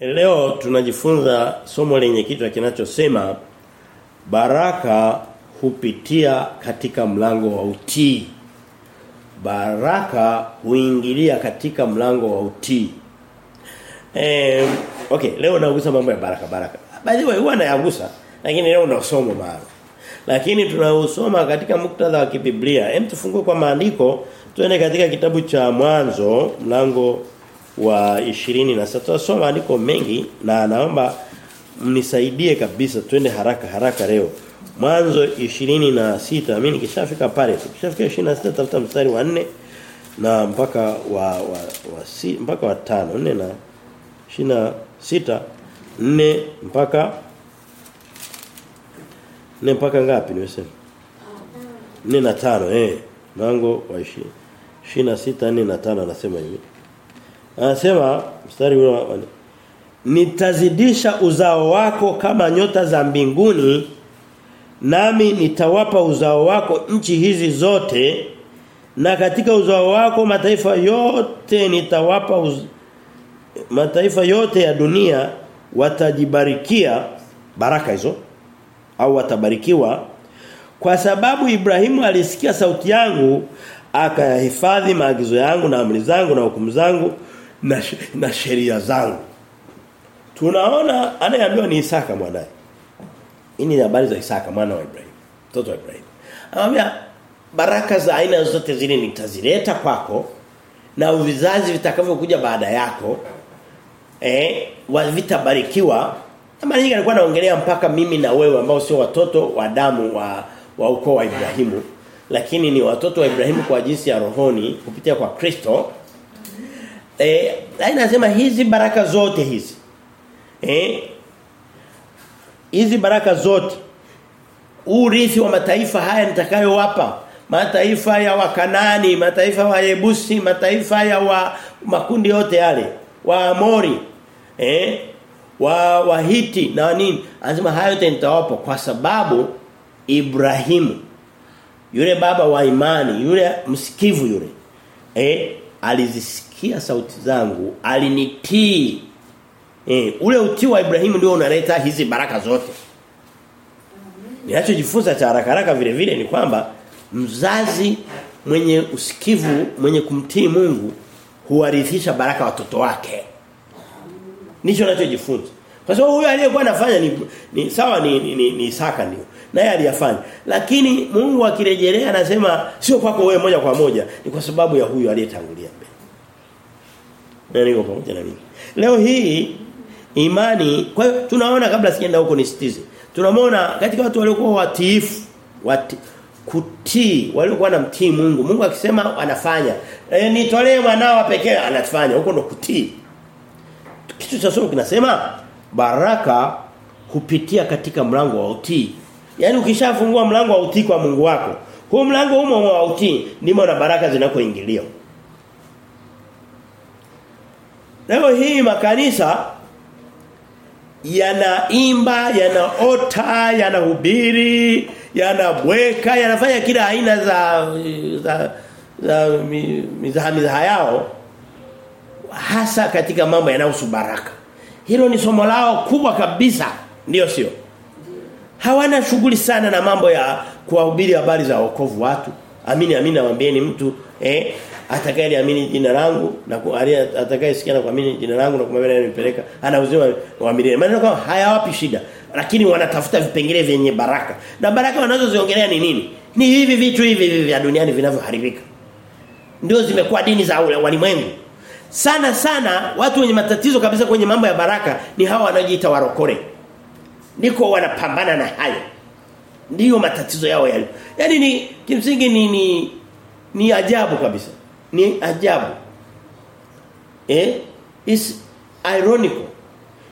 Leo tunajifunza somo lenye kichwa kinachosema baraka hupitia katika mlango wa utii. Baraka huingilia katika mlango wa utii. Eh, okay, leo nagusa mambo ya baraka baraka. By the way, huwa nayagusa lakini leo unasoma maana. Lakini tunausoma katika muktadha wa kibiblia. Hem tufungue kwa maandiko tuende katika kitabu cha mwanzo mlango wa 20 na sasa tutasoma andiko mengi na naomba mnisaidie kabisa twende haraka haraka leo. Mwanzo 26 mimi nikishafika pale tukishafika 26 tafuta mstari wa 4 na mpaka wa wa, wa si, mpaka wa 5 4 na 26 4 mpaka 4 mpaka ngapi nimesema? 4 na 5 eh. Mlango wa 26 4 na 5 anasema hivi Anasema mstari ule Nitazidisha uzao wako kama nyota za mbinguni nami nitawapa uzao wako nchi hizi zote na katika uzao wako mataifa yote nitawapa uz... mataifa yote ya dunia watajibarikia baraka hizo au watabarikiwa kwa sababu Ibrahimu alisikia sauti yangu akayahifadhi maagizo yangu na amri zangu na hukumu zangu na, na sheria zangu. Tunaona anayeambiwa ni Isaka mwanae. Hii ni habari za Isaka mwana wa Ibrahim. Mtoto wa Ibrahim. Anamwambia baraka za aina zote zile nitazileta kwako na vizazi vitakavyokuja baada yako eh vitabarikiwa. Mara nyingi alikuwa anaongelea mpaka mimi na wewe ambao sio watoto wa damu wa wa ukoo wa Ibrahimu lakini ni watoto wa Ibrahimu kwa jinsi ya rohoni kupitia kwa Kristo Eh, anasema hizi baraka zote hizi. Eh? Hizi baraka zote urithi wa mataifa haya nitakayowapa mataifa ya wakanani mataifa wa Yebusi mataifa ya wa makundi yote yale wa Amori eh wa Wahiti na nini anasema hayo yote nitawapa kwa sababu Ibrahimu yule baba wa imani yule msikivu yule eh alizisikia sauti zangu alinitii. Eh ule utii wa Ibrahimu ndio unaleta hizi baraka zote. Ninachojifunza cha haraka haraka vile vile ni kwamba mzazi mwenye usikivu mwenye kumtii Mungu huwarithisha baraka watoto wake. Nicho ninachojifunza. Kwa sababu huyo aliyekuwa anafanya ni, ni sawa ni ni, ni, ni Saka ndio. Naye aliyafanya. Lakini Mungu akirejelea anasema sio kwako wewe moja kwa moja. Ni kwa sababu ya huyo aliyetangulia na niko pamoja na mimi. Leo hii imani kwa hiyo tunaona kabla sijaenda huko nisitize tunamwona katika watu waliokuwa watiifu wati, kutii waliokuwa mtii Mungu. Mungu akisema anafanya. E, nitolee mwanao pekee anafanya. Huko ndo kutii. Kitu cha somo kinasema baraka kupitia katika mlango wa utii. Yaani ukishafungua mlango wa utii kwa Mungu wako, huo mlango humo wa utii ndimo na baraka zinakoingilia. Leo hii makanisa yanaimba, yanaota, yanahubiri, yanabweka, yanafanya kila aina za za za mizaha mizaha yao hasa katika mambo yanayohusu baraka. Hilo ni somo lao kubwa kabisa, ndio sio? hawana shughuli sana na mambo ya kuwahubiri habari za wokovu watu. Amini amini nawaambieni mtu eh atakayeamini jina langu na atakayesikia na kuamini jina langu na kumwambia nipeleka ana uzima wa milele. Maana kama hayawapi shida lakini wanatafuta vipengele vyenye baraka. Na baraka wanazoziongelea ni nini? Ni hivi vitu hivi hivi vya duniani vinavyoharibika. Ndio zimekuwa dini za walimwengu. Sana sana watu wenye matatizo kabisa kwenye mambo ya baraka ni hawa wanaojiita warokore niko wanapambana na hayo ndiyo matatizo yao yale yani ni kimsingi ni ni ni ajabu kabisa ni ajabu. Eh? Is ironical.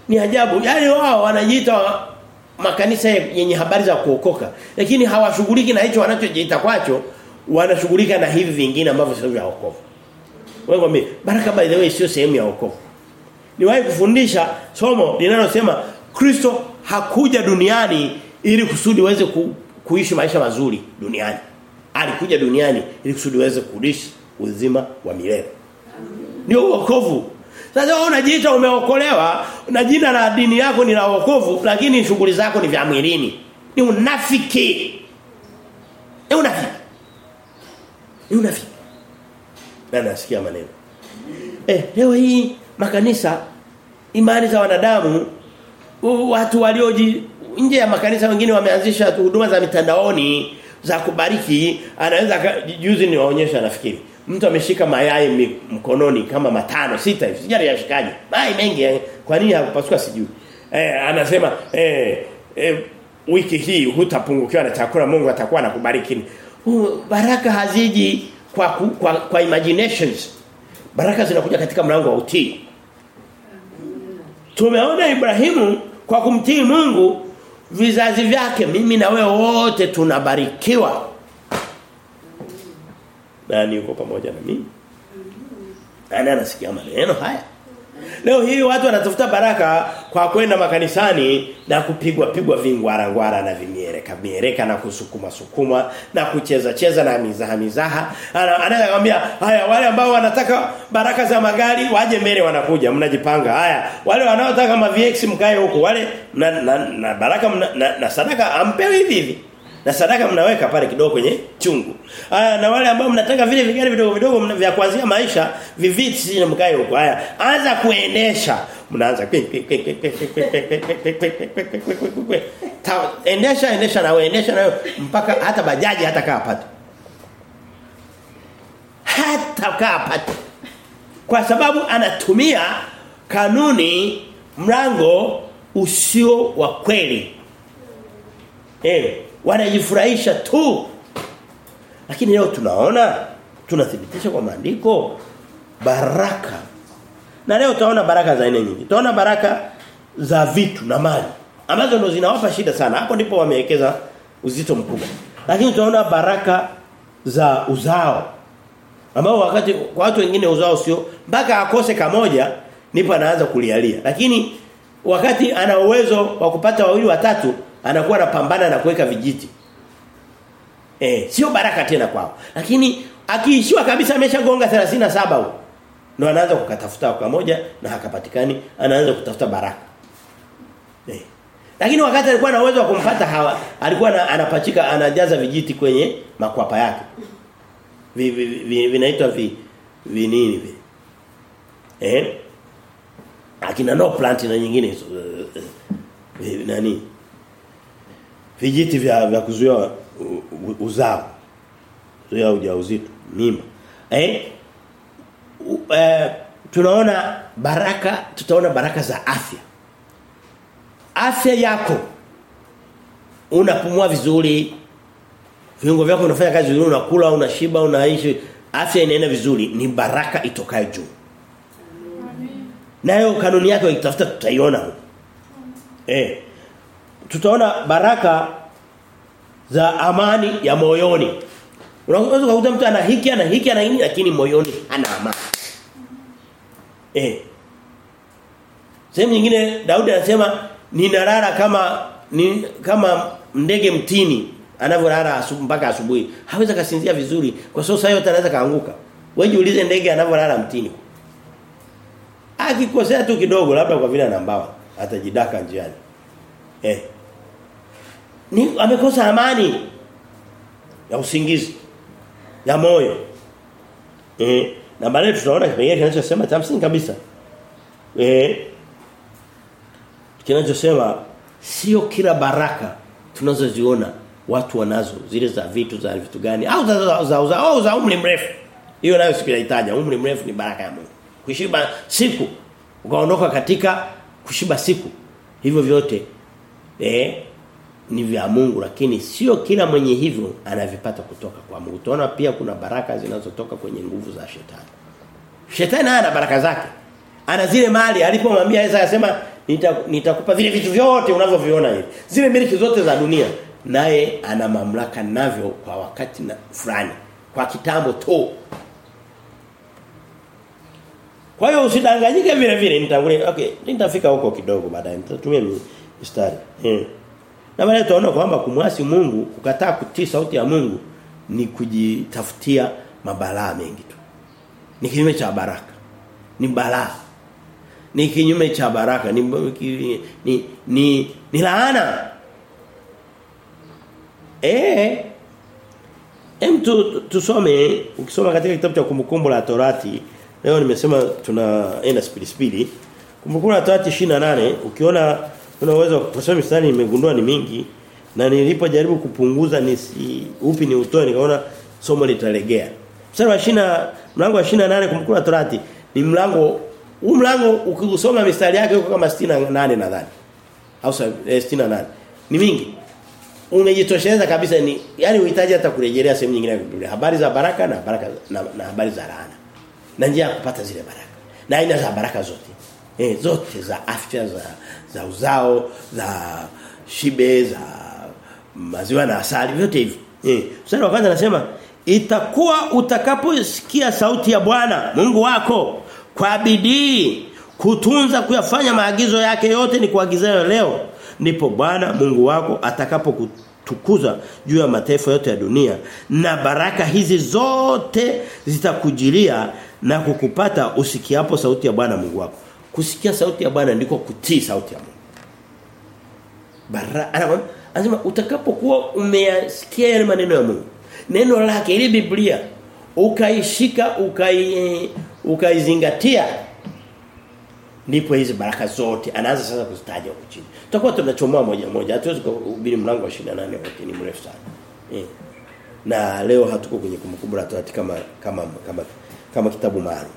Ni ajabu. Yale wao wanajiita makanisa yenye habari za kuokoka. Lakini hawashughuliki na hicho wanachojiita kwacho wanashughulika na hivi vingine ambavyo sio vya wokovu. Wewe kwambie baraka by the way sio sehemu ya wokovu. Niwahi kufundisha somo linalosema Kristo hakuja duniani ili kusudi waweze ku, kuishi maisha mazuri duniani. Alikuja duniani ili kusudi waweze kuishi uzima wa milele. Ndio wokovu. Sasa wewe unajiita umeokolewa na jina la dini yako ni la wokovu lakini shughuli zako ni vya mwilini. Ni unafiki. Ni unafiki. Ni unafiki. Na nasikia maneno. Eh leo hii makanisa imani za wanadamu watu walioji nje ya makanisa wengine wameanzisha huduma za mitandaoni za kubariki anaweza juzi niwaonyesha nafikiri mtu ameshika mayai mkononi kama matano sita hivi. Sijari yashikaje? Mayai mengi kwa nini hakupasuka sijui? Eh anasema eh, eh wiki hii hutapungukiwa na chakula Mungu atakuwa anakubariki. Uh, baraka haziji kwa, kwa kwa imaginations. Baraka zinakuja katika mlango wa utii. Tumeona Ibrahimu kwa kumtii Mungu vizazi vyake mimi na wewe wote tunabarikiwa nani yuko pamoja na mimi. Nani anasikia maneno haya. Leo hii watu wanatafuta baraka kwa kwenda makanisani na kupigwa pigwa vingwara ngwara na vimiereka miereka na kusukuma sukuma na kucheza cheza na mizaha mizaha. Anaweza kumwambia haya wale ambao wanataka baraka za magari waje mbele wanakuja. Mnajipanga haya wale wanaotaka ma VX mkae huko wale na, na, na baraka na, na sadaka ampewe hivi hivi na sadaka mnaweka pale kidogo kwenye chungu. Aya na wale ambao mnataka vile vigari vidogo vidogo vya kuanzia maisha viviti na mkae huko. Haya anza kuendesha. Mnaanza endesha endesha na endesha na mpaka hata bajaji hata kaa pata. Hata kaa pata. Kwa sababu anatumia kanuni mlango usio wa kweli. Eh wanajifurahisha tu. Lakini leo tunaona tunathibitisha kwa maandiko baraka. Na leo utaona baraka za aina nyingi. Utaona baraka za vitu na mali ambazo ndo zinawapa shida sana. Hapo ndipo wamewekeza uzito mkubwa. Lakini utaona baraka za uzao. Ambao wakati kwa watu wengine uzao sio mpaka akose kamoja ndipo anaanza kulialia. Lakini wakati ana uwezo wa kupata wawili watatu anakuwa anapambana na kuweka vijiti. Eh, sio baraka tena kwao. Lakini akiishiwa kabisa ameshagonga 37 huko. Ndio anaanza kukatafuta kwa moja na hakapatikani, anaanza kutafuta baraka. Eh. Lakini wakati alikuwa na uwezo wa kumpata hawa, alikuwa na, anapachika anajaza vijiti kwenye makwapa yake. Vi, vi, vi, vinaitwa vi, vi nini vi. Eh? Akina no plant na nyingine hizo. Uh, nani? Vijiti vya vya kuzuia uzao kuzuia ujauzito mimba eh? Eh, tunaona baraka tutaona baraka za afya. Afya yako unapumua vizuri viungo vyako vinafanya kazi vizuri unakula unashiba unaishi afya inaenda vizuri ni baraka itokayo juu. Nayo kanuni yako ikitafuta tutaiona eh tutaona baraka za amani ya moyoni. Unaweza kukuta mtu ana hiki ana hiki ana nini lakini moyoni ana amani. Eh. Sehemu nyingine Daudi anasema ninalala kama ni kama ndege mtini anavyolala asubuhi mpaka asubuhi. Hawezi kasinzia vizuri kwa sababu saa yote anaweza kaanguka. Wewe jiulize ndege anavyolala mtini. Akikosea tu kidogo labda kwa vile ana mbawa atajidaka njiani. Eh. Ni amekosa amani ya usingizi ya moyo. Eh, na baadaye tutaona kipengele kinachosema cha msingi kabisa. Eh. Kinachosema sio kila baraka tunazoziona watu wanazo zile za vitu za vitu gani au za za, za, za, au za umri mrefu. Hiyo nayo sikuitaja Umri mrefu ni baraka ya Mungu. Kushiba siku ukaondoka katika kushiba siku. Hivyo vyote eh ni vya Mungu lakini sio kila mwenye hivyo anavipata kutoka kwa Mungu. Tunaona pia kuna baraka zinazotoka kwenye nguvu za shetani. Shetani ana baraka zake. Ana zile mali alipomwambia Yesu akasema nitakupa nita vile vitu vyote unavyoviona hivi. Zile miliki zote za dunia naye ana mamlaka navyo kwa wakati na fulani. Kwa kitambo tu. Kwa hiyo usidanganyike vile vile nitangulie. Okay, nitafika huko kidogo baadaye. Nitatumia mistari. Eh. Na maana tunaona kwamba kumwasi Mungu, kukataa kutii sauti ya Mungu ni kujitafutia mabalaa mengi tu. Ni kinyume cha baraka. Ni balaa. ni kinyume cha baraka ni ni ni, ni, laana eh Hem tu, tusome ukisoma katika kitabu cha kumbukumbu la Torati leo nimesema tunaenda spidi spidi kumbukumbu la Torati 28 ukiona unaweza kusoma mistari nimegundua ni mingi na nilipojaribu kupunguza ni upi ni utoe nikaona somo litalegea. Mstari wa 20 mlango wa 28 kumkula la Torati ni mlango huu mlango ukisoma mistari yake uko kama 68 nadhani. Au 68 ni mingi. Unajitosheleza kabisa ni yani uhitaji hata kurejelea sehemu nyingine ya Biblia. Habari za baraka na baraka na, na habari za laana. Na njia ya kupata zile baraka. Na aina za baraka zote. Eh zote za afya za za uzao za shibe za maziwa na asali vyote hivyo. eh mstari wa kwanza anasema itakuwa utakaposikia sauti ya Bwana Mungu wako kwa bidii kutunza kuyafanya maagizo yake yote ni kuagizayo leo ndipo Bwana Mungu wako atakapokutukuza juu ya mataifa yote ya dunia na baraka hizi zote zitakujilia na kukupata usikiapo sauti ya Bwana Mungu wako kusikia sauti ya Bwana ndiko kutii sauti ya Mungu Bara anasema utakapokuwa umeyasikia yale maneno ya Mungu neno lake ile Biblia ukaishika ukai ukaizingatia ndipo hizi baraka zote anaanza sasa kuzitaja huko chini. Tutakuwa tunachomoa moja moja. Hatuwezi kuhubiri mlango wa 28 wote ni mrefu sana. Eh. Na leo hatuko kwenye kumkumbura tu kama kama kama kama kitabu maalum.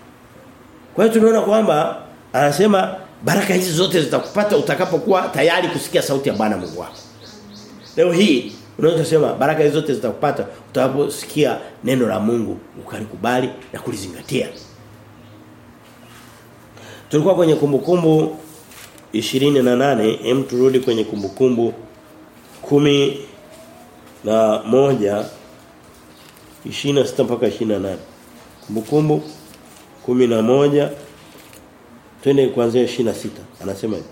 Kwa hiyo tunaona kwamba anasema baraka hizi zote zitakupata utakapokuwa tayari kusikia sauti ya Bwana Mungu wako. Leo hii unaweza kusema baraka hizi zote zitakupata utakaposikia neno la Mungu ukalikubali na kulizingatia. Tulikuwa kwenye kumbukumbu 28, hem turudi kwenye kumbukumbu kumi na moja 26 mpaka 28. Kumbukumbu 11 twende kuanzia 26. Anasema hivi.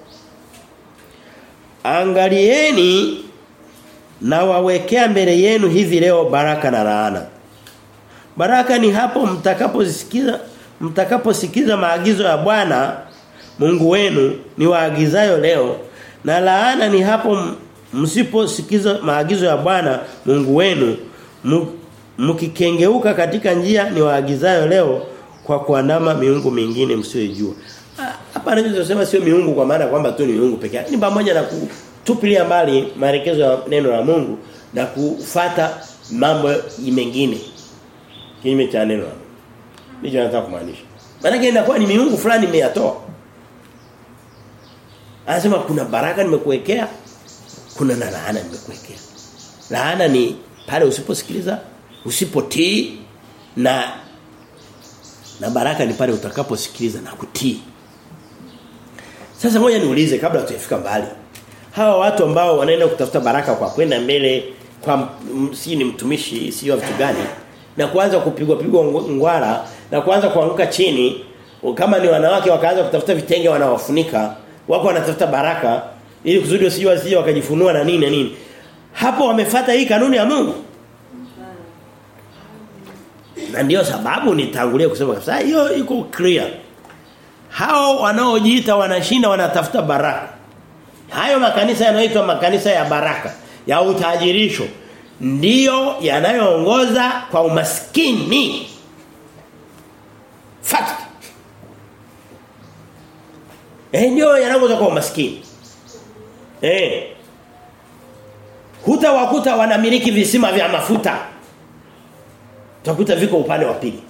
Angalieni na wawekea mbele yenu hivi leo baraka na laana. Baraka ni hapo mtakaposikiza mtakaposikiza maagizo ya Bwana Mungu wenu ni waagizayo leo na laana ni hapo msiposikiza maagizo ya Bwana Mungu wenu mkikengeuka katika njia ni waagizayo leo kwa kuandama miungu mingine msiyojua. Hapa anachosema sio miungu kwa maana kwamba tu ni miungu peke yake. Ni pamoja na kutupilia mbali maelekezo ya neno la Mungu na kufata mambo mengine. Kinyume cha neno la Mungu. Ndicho nataka kumaanisha. Maana inakuwa ni miungu fulani imeyatoa. Anasema kuna baraka nimekuwekea, kuna na laana nimekuwekea. Laana ni pale usiposikiliza, usipotii na na baraka ni pale utakaposikiliza na kutii. Sasa ngoja niulize kabla tujafika mbali. Hawa watu ambao wanaenda kutafuta baraka kwa kwenda mbele kwa si ni mtumishi sio mtu gani na kuanza kupigwa pigwa ngwara na kuanza kuanguka chini kama ni wanawake wakaanza kutafuta vitenge wanawafunika wako wanatafuta baraka ili kuzidi usije wasije wakajifunua na nini na nini. Hapo wamefata hii kanuni ya Mungu? Na ndio sababu nitangulia kusema kabisa hiyo iko clear hao wanaojiita wanashinda wanatafuta baraka. Hayo makanisa yanaitwa makanisa ya baraka ya utajirisho ndiyo yanayoongoza kwa umaskini. Fact eh ndio yanaongoza kwa umaskini. Eh. Hutawakuta wanamiliki visima vya mafuta. Utakuta viko upande wa pili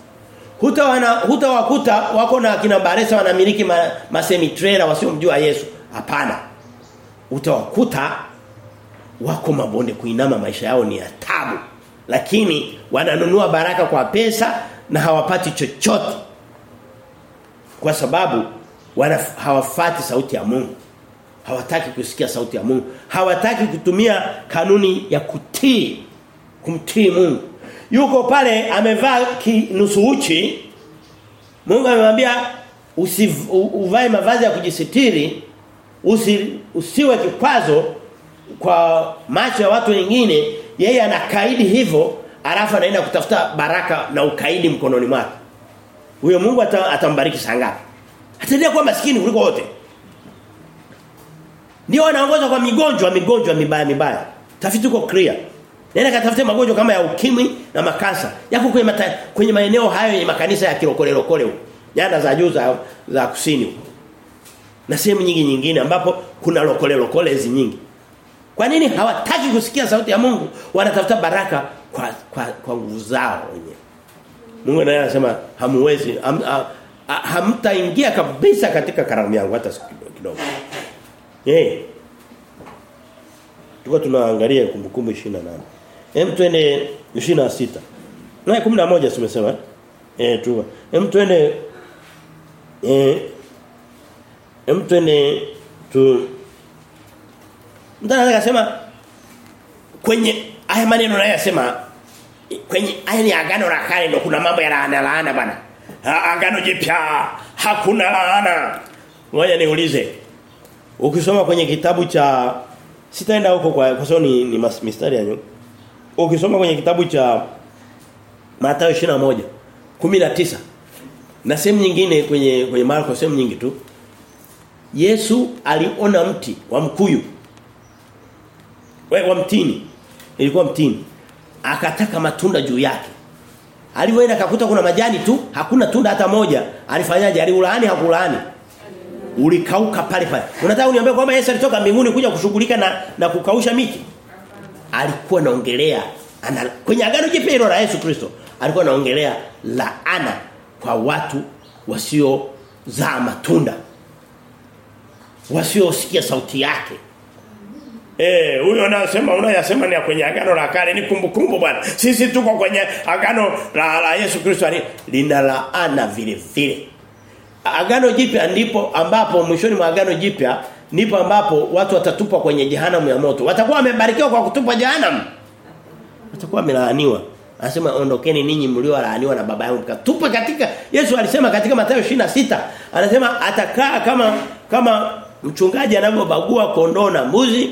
huta wana hutawakuta wako na kina Baresa wanamiliki ma, masemi trailer wasiomjua Yesu. Hapana. Utawakuta wako mabonde kuinama maisha yao ni ya tabu. Lakini wananunua baraka kwa pesa na hawapati chochote. Kwa sababu hawafati sauti ya Mungu. Hawataki kusikia sauti ya Mungu. Hawataki kutumia kanuni ya kutii kumtii Mungu yuko pale amevaa kinusu uchi Mungu amemwambia uvae mavazi ya kujisitiri usi, usiwe kikwazo kwa macho ya watu wengine yeye anakaidi hivyo alafu anaenda kutafuta baraka na ukaidi mkononi mwake huyo Mungu atambariki sangapi Ataendelea kuwa maskini kuliko wote. Ndio anaongoza kwa migonjwa, migonjwa mibaya mibaya. Tafiti uko clear. Nenda katafute magonjwa kama ya ukimwi na makasa. Yako kwenye mata, kwenye maeneo hayo yenye makanisa ya kilokole lokole huko. Nyanda za juu za, za kusini huko. Na sehemu nyingi nyingine ambapo kuna lokole lokole hizi nyingi. Kwa nini hawataki kusikia sauti ya Mungu? Wanatafuta baraka kwa kwa, kwa nguvu zao wenyewe. Mungu naye anasema hamuwezi ham, ha, ha, hamtaingia kabisa katika karamu yangu hata kidogo. Eh. Hey. Tuko tunaangalia kumbukumbu 28. Hem twende 26. Na 11 tumesema. Eh tu. Hem twende eh hem twende tu Mtana kusema kwenye haya maneno nayosema kwenye haya ni agano la kale ndio kuna mambo ya laana laana bana. Ha, Agano jipya hakuna laana. Ngoja niulize. Ukisoma kwenye kitabu cha sitaenda huko kwa kwa sababu ni, ni mistari ya nyuma. Ukisoma kwenye kitabu cha Mathayo 21 19 na sehemu nyingine kwenye kwenye Marko sehemu nyingi tu Yesu aliona mti wa mkuyu. Wa mtini. Ilikuwa mtini. Akataka matunda juu yake. Alipoenda akakuta kuna majani tu hakuna tunda hata moja. Alifanyaje? Aliulaani hakulaani. Ulikauka pale pale. Unataka uniambie kwamba Yesu alitoka mbinguni kuja kushughulika na na kukausha miti alikuwa anaongelea ana kwenye agano jipya hilo la Yesu Kristo alikuwa anaongelea laana kwa watu wasio zaa matunda wasiosikia sauti yake Eh, huyo anasema unayasema ni kwenye agano la kale ni kumbukumbu bwana. Sisi tuko kwenye agano la, la Yesu Kristo lina laana vile vile. Agano jipya ndipo ambapo mwishoni mwa agano jipya ndipo ambapo watu watatupwa kwenye jehanamu ya moto. Watakuwa wamebarikiwa kwa kutupwa jehanamu. Watakuwa wamelaaniwa. Anasema ondokeni ninyi mliolaaniwa na baba yangu mkatupa katika Yesu alisema katika Mathayo 26 anasema atakaa kama kama mchungaji anavyobagua kondoo na mbuzi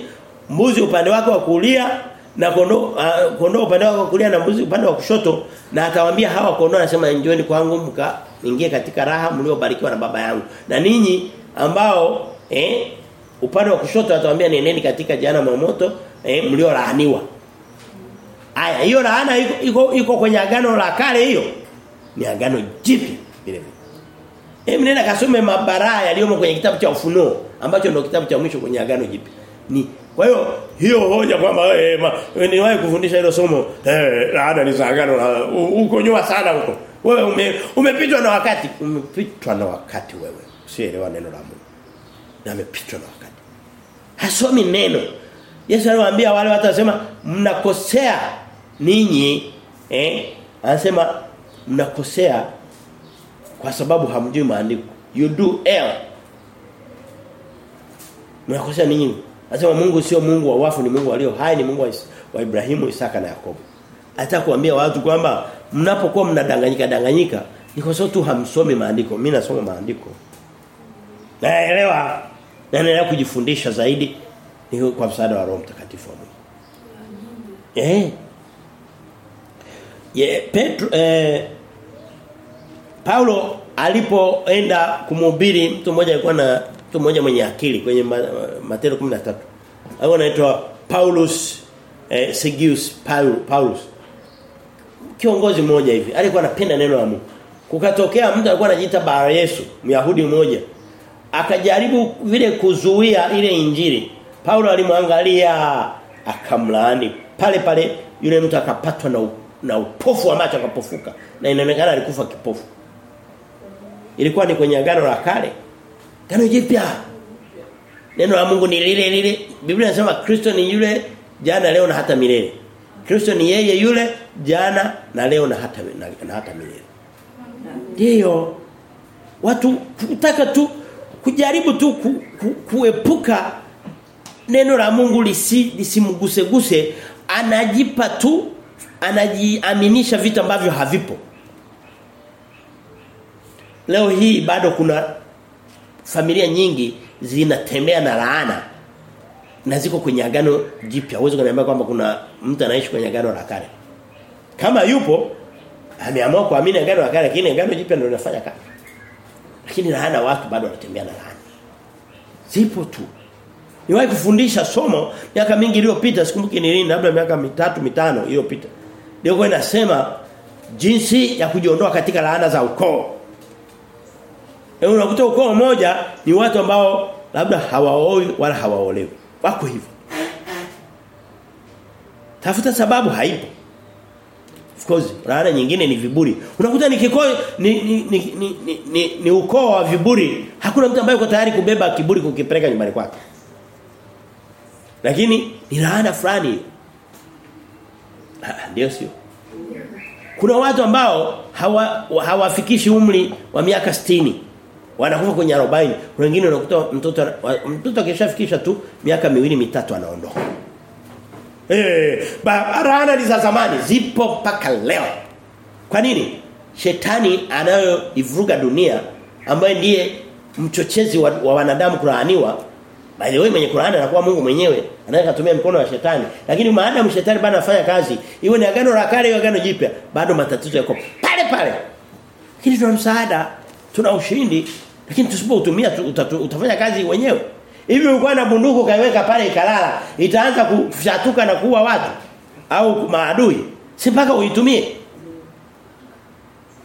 mbuzi upande wake wa kulia na kondoo uh, kondoo upande wake wa kulia na mbuzi upande wa kushoto na atawaambia hawa kondoo anasema njooni kwangu mka ingie katika raha mliobarikiwa na baba yangu na ninyi ambao eh upande wa kushoto atawaambia nendeni katika jana ya moto eh mliolaaniwa. Aya hiyo laana iko, iko iko kwenye agano la kale hiyo. Ni agano jipi vile vile. Hem nenda kasome mabaraa yaliyomo kwenye kitabu cha ufunuo ambacho ndio kitabu cha mwisho kwenye agano jipi. ni kwa hiyo hiyo hoja kwamba eh niwahi kufundisha hilo somo eh laana ni agano la uko nyuma sana huko. Wewe ume, umepitwa na wakati. Umepitwa na wakati wewe. Usielewa neno la Mungu. Na amepitwa na wakati hasomi neno Yesu aliwaambia wale watu wasema mnakosea ninyi eh anasema mnakosea kwa sababu hamjui maandiko you do err mnakosea ninyi Anasema Mungu sio Mungu wa wafu ni Mungu walio hai ni Mungu wa, wa Ibrahimu, Isaka na Yakobo. Hata kuambia watu kwamba mnapokuwa mnadanganyika danganyika ni kwa sababu tu hamsomi maandiko. Mimi nasoma maandiko. Naelewa. Na naendelea kujifundisha zaidi ni kwa msaada wa Roho Mtakatifu. Eh. Ye Petro eh Paulo alipoenda kumhubiri mtu mmoja alikuwa na mtu mmoja mwenye akili kwenye Matendo 13. Alikuwa anaitwa Paulus eh, Segius Paul, Paulus. Kiongozi mmoja hivi. Alikuwa anapenda neno la Mungu. Kukatokea mtu alikuwa anajiita Bar Yesu, Myahudi mmoja. Akajaribu vile kuzuia ile injili. Paulo alimwangalia akamlaani. Pale pale yule mtu akapatwa na na upofu wa macho akapofuka na inaonekana alikufa kipofu. Ilikuwa ni kwenye agano la kale. Agano jipya. Neno la Mungu ni lile lile. Biblia inasema Kristo ni yule jana leo na hata milele. Kristo ni yeye yule jana na leo na hata na, na hata milele. Ndio. Watu kutaka tu kujaribu tu ku, ku, kuepuka neno la Mungu lisi, lisimguse guse anajipa tu anajiaminisha vitu ambavyo havipo. Leo hii bado kuna familia nyingi zinatembea na laana na ziko kwenye agano jipya. Uwezo kuniambia kwamba kuna mtu anaishi kwenye agano la kale. Kama yupo ameamua kuamini agano la kale lakini agano jipya ndio linafanya kazi. Lakini laana watu bado wanatembea na laana. Zipo tu. Niwahi kufundisha somo miaka mingi iliyopita sikumbuki ni nini labda miaka mitatu mitano iliyopita. Ndio inasema jinsi ya kujiondoa katika laana za ukoo. Na unakuta ukoo mmoja ni watu ambao labda hawaoi wala hawaolewi. Wako hivyo. Tafuta sababu haipo. Of course, laana nyingine ni viburi. Unakuta ni kikoo ni ni ni, ni, ni, ni, ni ukoo wa viburi. Hakuna mtu ambaye yuko tayari kubeba kiburi kukipeleka nyumbani kwake. Lakini ni laana fulani. Ndio sio. Kuna watu ambao hawa hawafikishi umri wa miaka 60 wanakufa kwenye 40 wengine wanakuta mtoto mtoto akishafikisha tu miaka miwili mitatu anaondoka eh barabara ni za zamani zipo mpaka leo. Kwa nini? Shetani anayoivuruga dunia ambaye ndiye mchochezi wa, wa wanadamu kulaaniwa by the way mwenye Qur'ani anakuwa Mungu mwenyewe anaweza kutumia mkono wa shetani. Lakini maadamu shetani bado anafanya kazi iwe ni agano la kale iwe agano jipya bado matatizo yako pale pale. Lakini tuna msaada tuna ushindi lakini tusipoutumia utafanya kazi wenyewe hivi ulikuwa na bunduku kaiweka pale ikalala itaanza kushatuka na kuua watu? Au maadui? Si mpaka uitumie?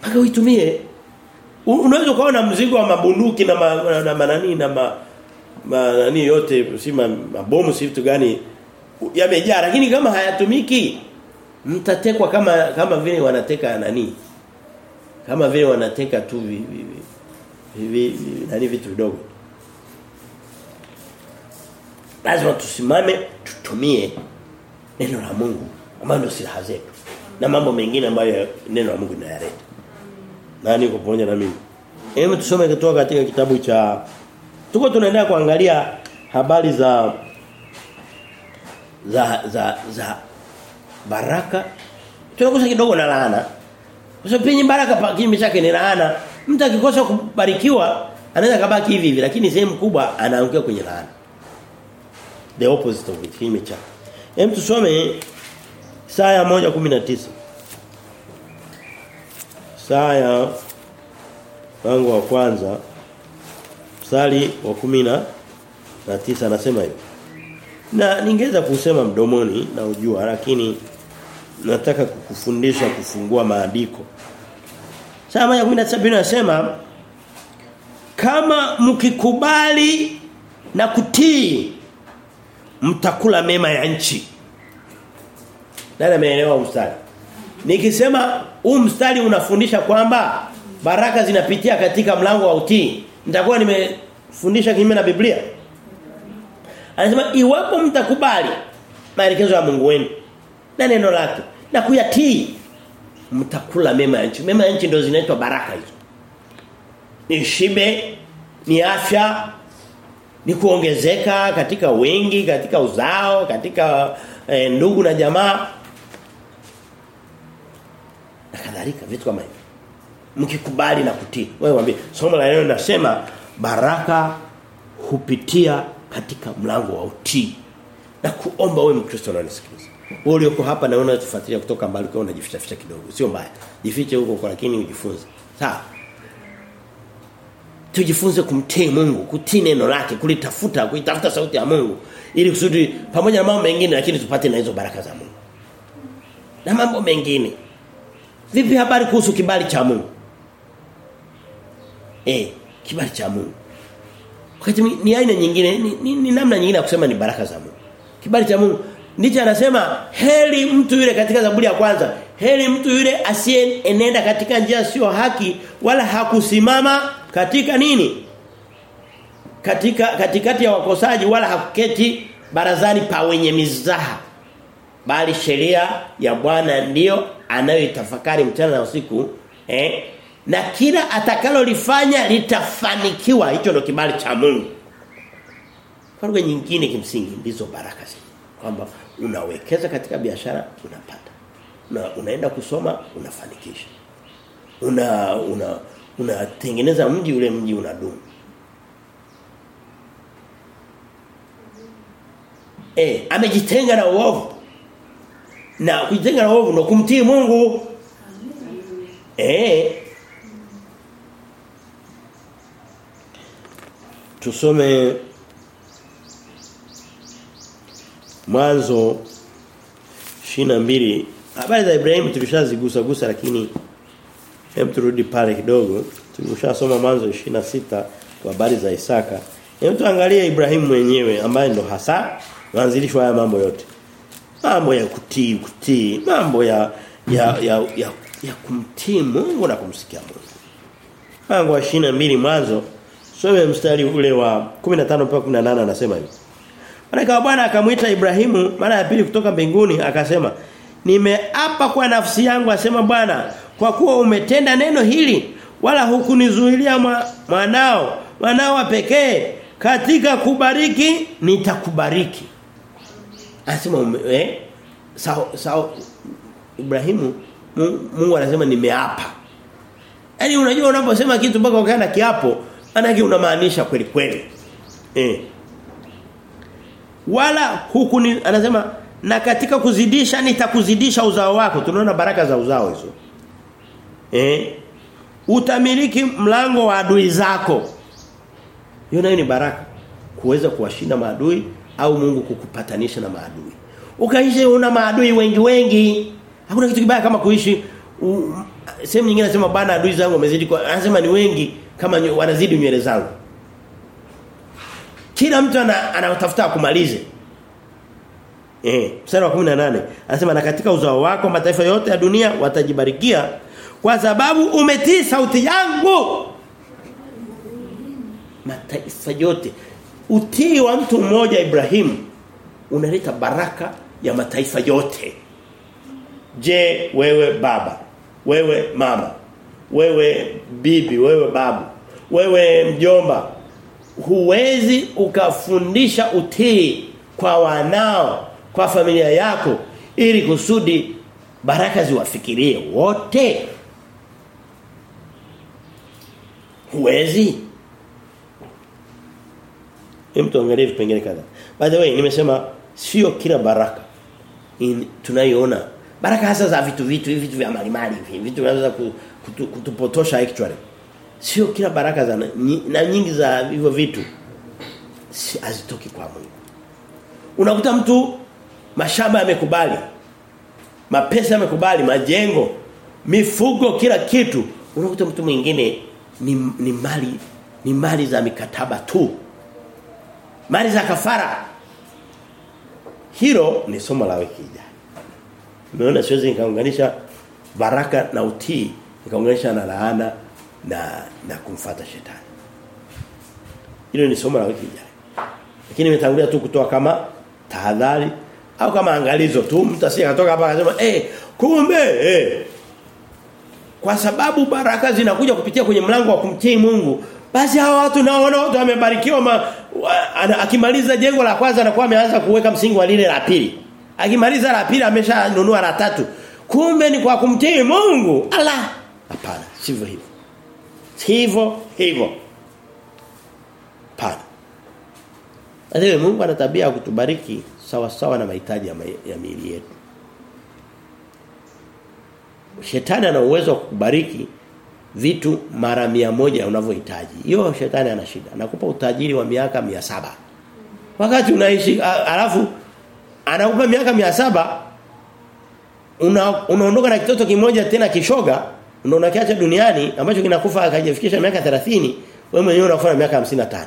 Mpaka uitumie? Unaweza kuona mzigo wa mabunduki na na, na manani na ma, ma nani yote si mabomu si vitu gani yamejaa. Lakini kama hayatumiki mtatekwa kama kama vile wanateka nani? Kama vile wanateka tu vi, vi, vi, vi, nani vitu vidogo lazima tusimame tutumie neno la Mungu ambalo ndio silaha zetu na mambo mengine ambayo neno la Mungu linayaleta. Nani uko pamoja na mimi? Hebu tusome kutoka katika kitabu cha tuko tunaendelea kuangalia habari za za za za baraka. Tunakosa kidogo na laana. Kwa sababu penye baraka kinyume chake ni laana. Mtu akikosa kubarikiwa anaweza kabaki hivi hivi lakini sehemu kubwa anaangukia kwenye laana the opposite of it kinyume cha. hem tusome Isaya 1:19 Isaya mlango wa kwanza mstari wa kumi na tisa anasema hivi. Na ningeweza kusema mdomoni na ujua lakini nataka kukufundisha kufungua maandiko. Sasa moja 17 anasema kama mkikubali na kutii mtakula mema ya nchi. Nani ameelewa mstari? Nikisema huu mstari unafundisha kwamba baraka zinapitia katika mlango wa utii. Nitakuwa nimefundisha kinyume na Biblia. Anasema iwapo mtakubali maelekezo ya Mungu wenu na neno lake na kuyatii mtakula mema ya nchi. Mema ya nchi ndio zinaitwa baraka hizo. Ni shibe, ni afya, ni kuongezeka katika wengi, katika uzao, katika e, ndugu na jamaa. Na kadhalika vitu kama hivyo. Mkikubali na kutii. Wewe mwambie somo la leo linasema baraka hupitia katika mlango wa utii. Na kuomba wewe Mkristo unanisikiliza. Wewe ulioko hapa naona tufuatilia kutoka mbali kwa unajificha ficha kidogo. Sio mbaya. Jifiche huko kwa lakini ujifunze. Sawa. Tujifunze kumtii Mungu, kutii neno lake, kulitafuta, kuitafuta sauti ya Mungu ili kusudi pamoja na mambo mengine lakini tupate na hizo baraka za Mungu. Na mambo mengine. Vipi habari kuhusu kibali cha Mungu? Eh, kibali cha Mungu. Wakati ni aina nyingine, ni, ni, ni namna nyingine ya kusema ni baraka za Mungu. Kibali cha Mungu Ndicho anasema heri mtu yule katika Zaburi ya kwanza, heri mtu yule asiyeenenda katika njia sio haki wala hakusimama katika nini? Katika katikati ya wakosaji wala hakuketi barazani pa wenye mizaha. Bali sheria ya Bwana ndio anayoitafakari mchana na usiku, eh? Na kila atakalolifanya litafanikiwa. Hicho ndio kibali cha Mungu. Kwa nyingine kimsingi ndizo baraka zake kwamba unawekeza katika biashara unapata. Una, unaenda kusoma unafanikisha. Una una unatengeneza mji ule mji unadumu. Eh, amejitenga na uovu. Na kujitenga na uovu ndo kumtii Mungu. Eh. tusome mwanzo mbili habari za Ibrahimu tulishazigusa gusa lakini hem turudi pale kidogo. Tumeshasoma mwanzo 26 kwa habari za Isaka. Hem tuangalie Ibrahimu mwenyewe ambaye ndo hasa mwanzilishi wa haya mambo yote. Mambo ya kutii kutii mambo ya ya ya, ya, ya kumtii Mungu na kumsikia Mungu. Mwanzo wa 22 mwanzo. Some mstari ule wa 15 mpaka 18 anasema hivi. Malaika wa Bwana akamwita Ibrahimu mara ya pili kutoka mbinguni akasema Nimeapa kwa nafsi yangu asema Bwana kwa kuwa umetenda neno hili wala hukunizuilia mwanao mwanao wa pekee. Katika kubariki nitakubariki. Anasema eh sao, sao Ibrahimu Mungu anasema nimeapa. Yaani unajua unaposema kitu mpaka ukaenda kiapo maana unamaanisha kweli kweli. Eh. Wala hukuni anasema na katika kuzidisha nitakuzidisha uzao wako. Tunaona baraka za uzao hizo eh? Utamiliki mlango wa adui zako. Hiyo nayo ni baraka kuweza kuwashinda maadui au Mungu kukupatanisha na maadui. Ukaishi una maadui wengi wengi hakuna kitu kibaya kama kuishi. Sehemu nyingine anasema bana adui zangu wamezidi kwa anasema ni wengi kama wanazidi nywele zangu. Kila mtu anatafuta kumalize Eh, mstari wa 18 anasema na katika uzao wako mataifa yote ya dunia watajibarikia kwa sababu umetii sauti yangu. Mataifa yote utii wa mtu mmoja Ibrahimu unaleta baraka ya mataifa yote. Je, wewe baba, wewe mama, wewe bibi, wewe babu, wewe mjomba huwezi ukafundisha utii kwa wanao kwa familia yako ili kusudi baraka ziwafikirie wote huwezi Hem tuangalie vipengele kadhaa. By the way nimesema sio kila baraka tunayoona baraka hasa za vitu vitu hivi vitu vya malimali hivi vitu vinaweza kutu, kutupotosha actually. Sio kila baraka za na nyingi za hivyo vitu hazitoki kwa Mungu. Unakuta mtu mashamba yamekubali. Mapesa yamekubali, majengo, mifugo kila kitu. Unakuta mtu mwingine ni, ni mali ni mali za mikataba tu. Mali za kafara. Hilo ni somo la wiki ijayo. Umeona siwezi nikaunganisha baraka na utii, nikaunganisha na laana na na kumfata shetani. Hilo ni somo la wiki ijayo. Lakini nimetangulia tu kutoa kama tahadhari au kama angalizo tu mtu asiye katoka hapa akasema eh kumbe eh kwa sababu baraka zinakuja kupitia kwenye mlango wa kumtii Mungu. Basi hawa watu nao wana watu wamebarikiwa ma, wa, akimaliza jengo la kwanza anakuwa ameanza kuweka msingi wa lile la pili. Akimaliza la pili ameshanunua la tatu. Kumbe ni kwa kumtii Mungu. Ala! Hapana sivyo hivyo. Sivyo hivyo. Adiwe Mungu ana tabia ya kutubariki sawa sawa na mahitaji ya, ya miili yetu. Shetani ana uwezo wa kukubariki vitu mara mia moja unavyohitaji. Hiyo shetani ana shida. Anakupa utajiri wa miaka mia saba Wakati unaishi alafu anakupa miaka mia saba una, unaondoka na kitoto kimoja tena kishoga ndio unakiacha duniani ambacho kinakufa akajifikisha miaka 30 wewe mwenyewe unakufa na miaka 55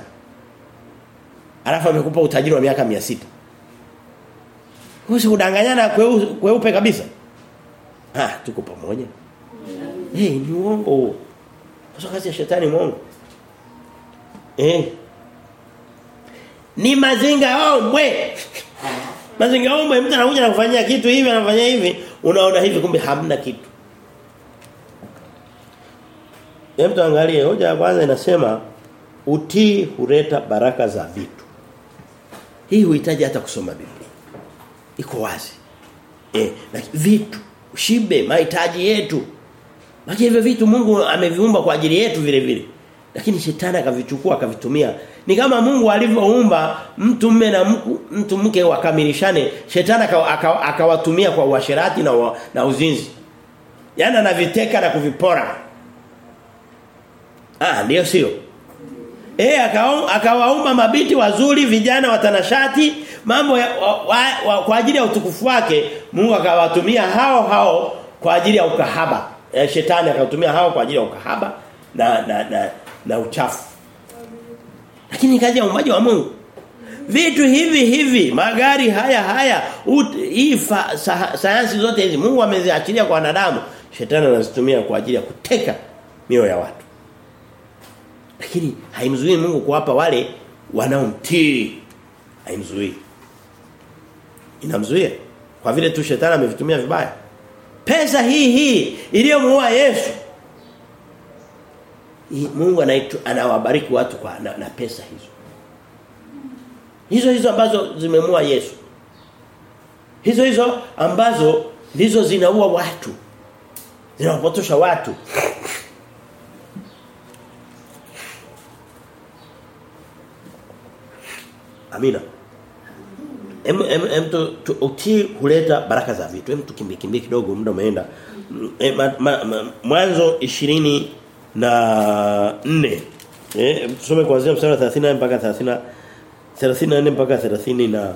alafu amekupa utajiri wa miaka 600 Huwezi kudanganyana kweupe kwe kabisa. Ah, tuko pamoja. Eh, hey, ni uongo sasa kazi ya shetani mwongo Eh. Ni mazinga ombwe. mazinga ombwe mtu anakuja na kufanyia kitu hivi anafanyia hivi, unaona hivi kumbe hamna kitu. Hebu tuangalie hoja ya kwanza inasema utii huleta baraka za vitu. Hii huhitaji hata kusoma Biblia iko wazi. Eh, vitu, shibe, mahitaji yetu. Maana hivyo vitu Mungu ameviumba kwa ajili yetu vile vile. Lakini shetani akavichukua akavitumia. Ni kama Mungu alivyoumba mtu mume na mku, mtu mke wakamilishane, shetani akawatumia kwa uasherati na wa, na uzinzi. Yaani anaviteka na kuvipora. Ah, ndio sio. Eh akawaumba mabiti wazuri vijana watanashati mambo ya, wa, wa, wa, kwa ajili ya utukufu wake Mungu akawatumia hao hao kwa ajili ya ukahaba. E, shetani akatumia hao kwa ajili ya ukahaba na na na, na uchafu. Lakini kazi ya uumbaji wa Mungu Vitu hivi hivi, magari haya haya, hii sayansi zote hizi Mungu ameziachilia kwa wanadamu. Shetani anazitumia kwa ajili ya kuteka mioyo ya watu. Lakini haimzuii Mungu kuwapa wale wanaomtii. Haimzuii. Inamzuia. Kwa vile tu shetani amevitumia vibaya. Pesa hii hii iliyomuua Yesu. Mungu anaitu, anawabariki watu kwa na, na pesa hizo. Hizo hizo ambazo zimemua Yesu. Hizo hizo ambazo ndizo zinaua watu. Zinawapotosha watu. Amina. Em em, em tu, tu, utii huleta baraka za vitu. Em tukimbie kimbie kidogo muda umeenda. E, ma, ma, mwanzo 20 na 4. Eh tusome kuanzia mstari wa 30 mpaka 30 34 mpaka 30 na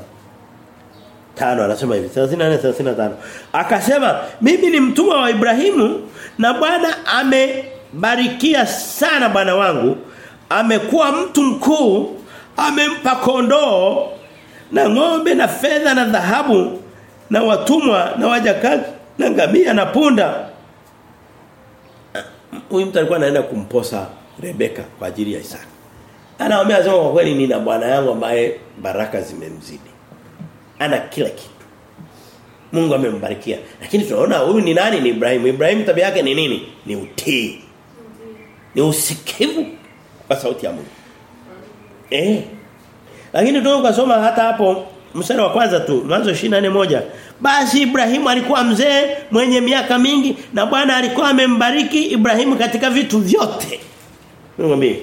tano anasema hivi 34 35 akasema mimi ni mtumwa wa Ibrahimu na Bwana amebarikia sana bwana wangu amekuwa mtu mkuu amempa kondoo na ng'ombe na fedha na dhahabu na watumwa na wajakazi na ngamia na punda huyu mtu alikuwa anaenda kumposa Rebeka kwa ajili ya Isaka anaomba anasema kwa kweli nina bwana yangu ambaye baraka zimemzidi. Ana kila kitu. Mungu amembarikia. Lakini tunaona huyu ni nani? Ni Ibrahim. Ibrahim tabia yake ni nini? Ni utii. Ni usikivu kwa sauti ya Mungu. Eh. Lakini tu ukasoma hata hapo mstari wa kwanza tu mwanzo 24 moja. Basi Ibrahimu alikuwa mzee mwenye miaka mingi na Bwana alikuwa amembariki Ibrahimu katika vitu vyote. Ngombe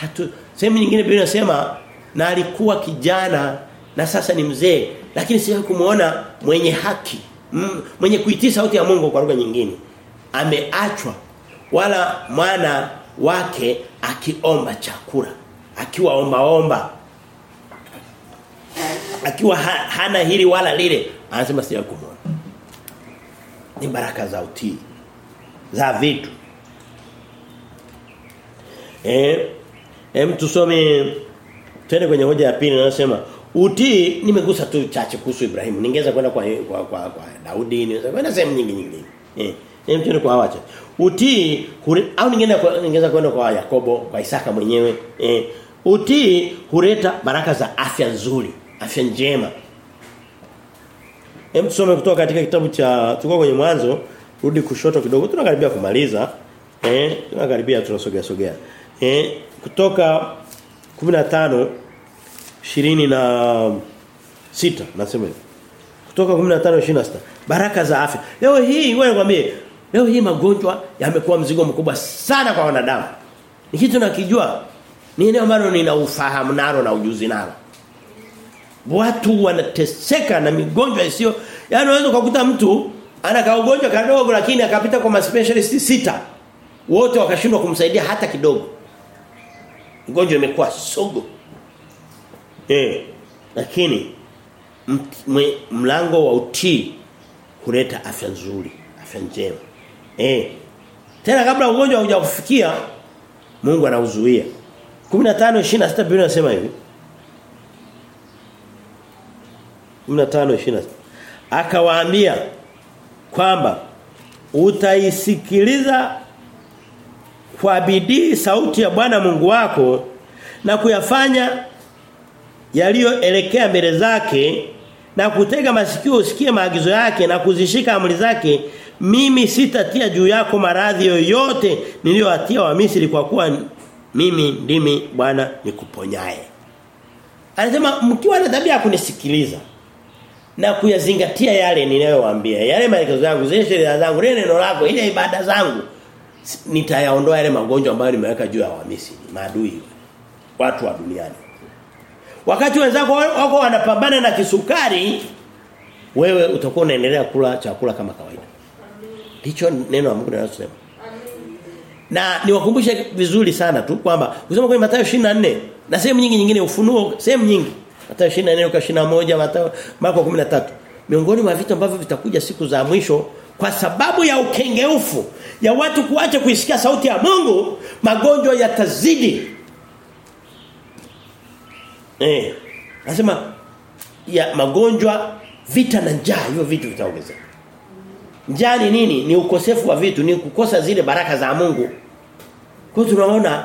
hatu sehemu nyingine Biblia inasema na alikuwa kijana na sasa ni mzee. Lakini si kumuona mwenye haki mwenye kuitii sauti ya Mungu kwa lugha nyingine. Ameachwa wala mwana wake akiomba chakula akiwa omba omba akiwa ha, hana hili wala lile anasema si kumuona ni baraka za utii za vitu eh Hem tusome twende kwenye hoja ya pili anasema utii nimegusa tu chache kuhusu Ibrahimu. Ningeweza kwenda kwa, kwa kwa kwa Daudi, ningeweza kwenda sehemu nyingi nyingi. Eh, hem twende kwa wacha Utii au ningeweza kwenda kwa Yakobo, kwa Isaka mwenyewe. Eh, utii huleta baraka za afya nzuri, afya njema. Hem tusome kutoka katika kitabu cha tulikuwa kwenye mwanzo, rudi kushoto kidogo tunakaribia kumaliza. Eh, tunakaribia tunasogea sogea. Eh, kutoka 15 20 na sita nasema hivi. Kutoka 15 26 baraka za afya. Leo hii wewe nikwambie leo hii magonjwa yamekuwa mzigo mkubwa sana kwa wanadamu. Ni kitu nakijua. Ni eneo ambalo nina ufahamu nalo na ujuzi nalo. Watu wanateseka na migonjwa isiyo yaani unaweza kukuta mtu ana kaugonjwa kadogo lakini akapita kwa specialist sita. Wote wakashindwa kumsaidia hata kidogo. Mgonjwa imekuwa sogo. Eh, lakini mlango wa utii kuleta afya nzuri, afya njema. Eh. Tena kabla ugonjwa haujakufikia Mungu anauzuia. 15:26 Biblia inasema hivi. 15:26 Akawaambia kwamba utaisikiliza kwa bidii sauti ya Bwana Mungu wako na kuyafanya yaliyoelekea mbele zake na kutega masikio usikie maagizo yake na kuzishika amri zake mimi sitatia juu yako maradhi yoyote niliyowatia wa Misri kwa kuwa mimi ndimi Bwana nikuponyaye. Anasema mkiwa na tabia ya kunisikiliza na kuyazingatia yale ninayowaambia yale maelekezo yangu zile sheria zangu ile neno lako ile ibada zangu nitayaondoa yale magonjwa ambayo nimeweka juu ya Wamisri maadui watu wa duniani. Wakati wenzako wako wanapambana na kisukari wewe utakuwa unaendelea kula chakula kama kawaida. Ndicho neno la Mungu linalosema Na niwakumbushe vizuri sana tu kwamba kusema kwenye Mathayo 24 na sehemu nyingi nyingine ufunuo sehemu nyingi. Mathayo 24 kwa 21 Mathayo Marko 13 miongoni mwa vitu ambavyo vitakuja siku za mwisho kwa sababu ya ukengeufu ya watu kuacha kuisikia sauti ya Mungu magonjwa yatazidi. Eh nasema ya magonjwa vita na njaa hivyo vitu vitaongezeka njaa ni nini? Ni ukosefu wa vitu ni kukosa zile baraka za Mungu. Kwa tunaona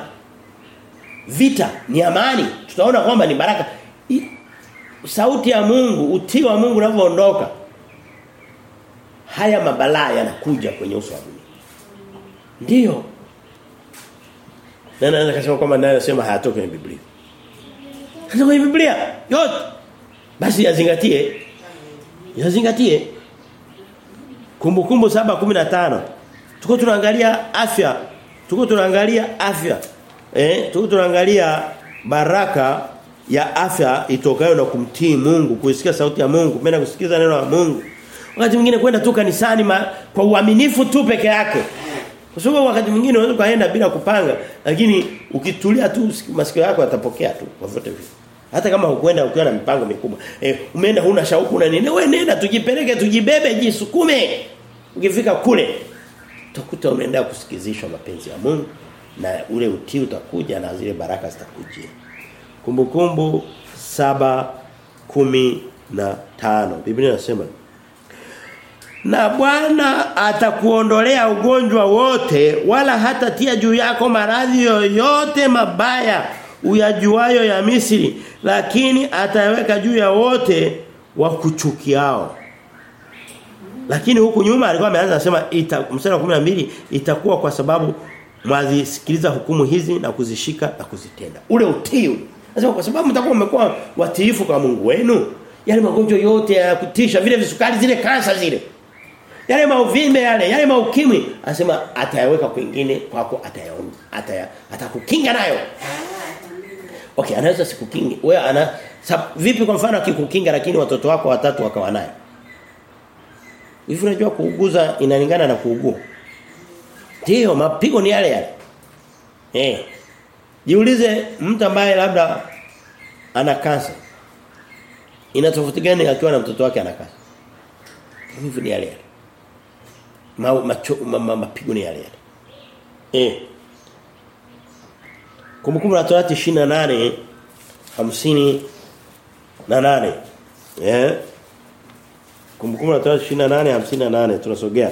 vita ni amani. Tutaona kwamba ni baraka. I, sauti ya Mungu utii wa Mungu unavyoondoka haya mabalaa yanakuja kwenye uso wa dunia. Ndio na naweza kusema kwamba naye anasema hayatoki kwenye Biblia. Hata kwenye Biblia. Yote. Basi yazingatie. Yazingatie kumbukumbu 7:15 tuko tunaangalia afya. Tuko tunaangalia afya. Eh tuko tunaangalia baraka ya afya itokayo na kumtii Mungu kuisikia sauti ya Mungu kupenda kusikiza neno la Mungu. Wakati mwingine kwenda tu kanisani kwa uaminifu tu peke yake. Kwa sababu wakati mwingine unaweza kaenda bila kupanga lakini ukitulia tu masikio yako yatapokea tu kwa vyote vile. Hata kama hukwenda ukiwa na mipango mikubwa. Eh umeenda huna shauku na nini? Wewe nenda tujipeleke tujibebe jisukume ukifika kule utakuta unaenda kusikizishwa mapenzi ya Mungu na ule utii utakuja na zile baraka zitakujia. Kumbukumbu saba kumi na tano. Biblia inasema na Bwana atakuondolea ugonjwa wote wala hata tia juu yako maradhi yoyote mabaya uyajuayo ya Misri lakini ataweka juu ya wote wa kuchukiao lakini huku nyuma alikuwa ameanza kusema mstari wa 12 itakuwa kwa sababu mwazisikiliza hukumu hizi na kuzishika na kuzitenda. Ule utii. Anasema kwa sababu mtakuwa mmekuwa watiifu kwa Mungu wenu yale magonjwa yote ya kutisha vile visukari zile kansa zile yale mauvimbe yale yale maukimwi. Anasema atayaweka kwingine kwako atayaona ataya atakukinga nayo. Okay anaweza sikukingi. Wewe ana sab, vipi kwa mfano akikukinga lakini watoto wako watatu wakawa nayo hivi unajua kuuguza inalingana na kuugua. Ndio mapigo ni yale yale. Eh. Jiulize mtu ambaye labda ana kansa ina tofauti gani akiwa na mtoto wake ana kansa hivi ni yale yale. Ma, macho, ma, ma, mapigo ni yale yale. Eh. Kumbukumbu la Torati 28 50 na 8 eh Kumbukumbu la Torati 28:58 tunasogea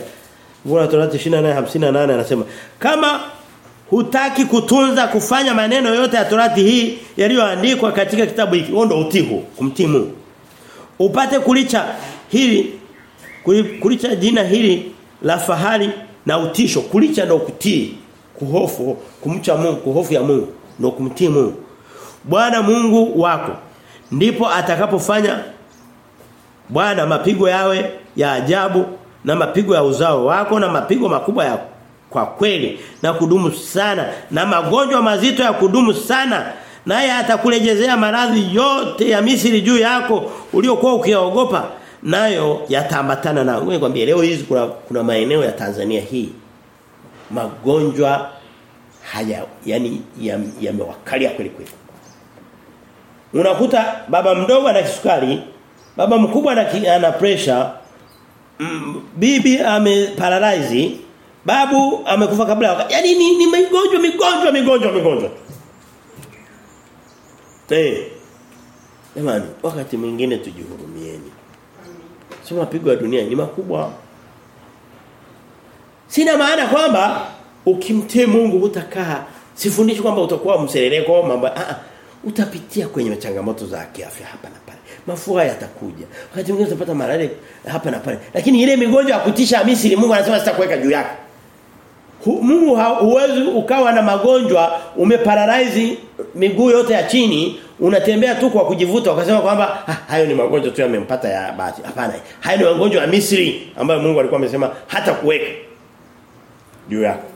Kumbukumbu la Torati 28:58 anasema kama hutaki kutunza kufanya maneno yote ya Torati hii yaliyoandikwa katika kitabu hiki huo ndio utii kumtimu. Upate kulicha hili kulicha jina hili la fahari na utisho kulicha ndio kutii kuhofu kumcha Mungu kuhofu ya Mungu ndio kumtii Mungu Bwana Mungu wako ndipo atakapofanya Bwana mapigo yawe ya ajabu na mapigo ya uzao wako na mapigo makubwa ya kwa kweli na kudumu sana na magonjwa mazito ya kudumu sana naye atakurejezea maradhi yote ya Misri juu yako uliokuwa ukiyaogopa nayo yataambatana na wewe kwambie leo hizi kuna kuna maeneo ya Tanzania hii magonjwa haya yani yamewakalia ya kweli kweli. Unakuta baba mdogo ana kisukari baba mkubwa ana, ana pressure. Mm, bibi ameparalyze babu amekufa kabla ya wakati Yaani ni, ni migonjwa migonjwa migonjwa migonjwa. Eh. Jamani wakati mwingine tujihurumieni. Sio mapigo ya dunia ni makubwa. Sina maana kwamba ukimtii Mungu utakaa sifundishi kwamba utakuwa mserereko mambo ah. Utapitia kwenye changamoto za kiafya hapa na pale mafua yatakuja. Wakati mwingine utapata malaria hapa na pale. Lakini ile migonjwa ya kutisha Misri Mungu anasema sitakuweka juu yako Mungu huwezi ukawa na magonjwa umeparalyze miguu yote ya chini unatembea tu kwa kujivuta ukasema kwamba ah, hayo ni magonjwa tu yamempata ya bahati. Hapana. Hayo ni magonjwa ya Misri ambayo Mungu alikuwa amesema hata kuweka juu yako.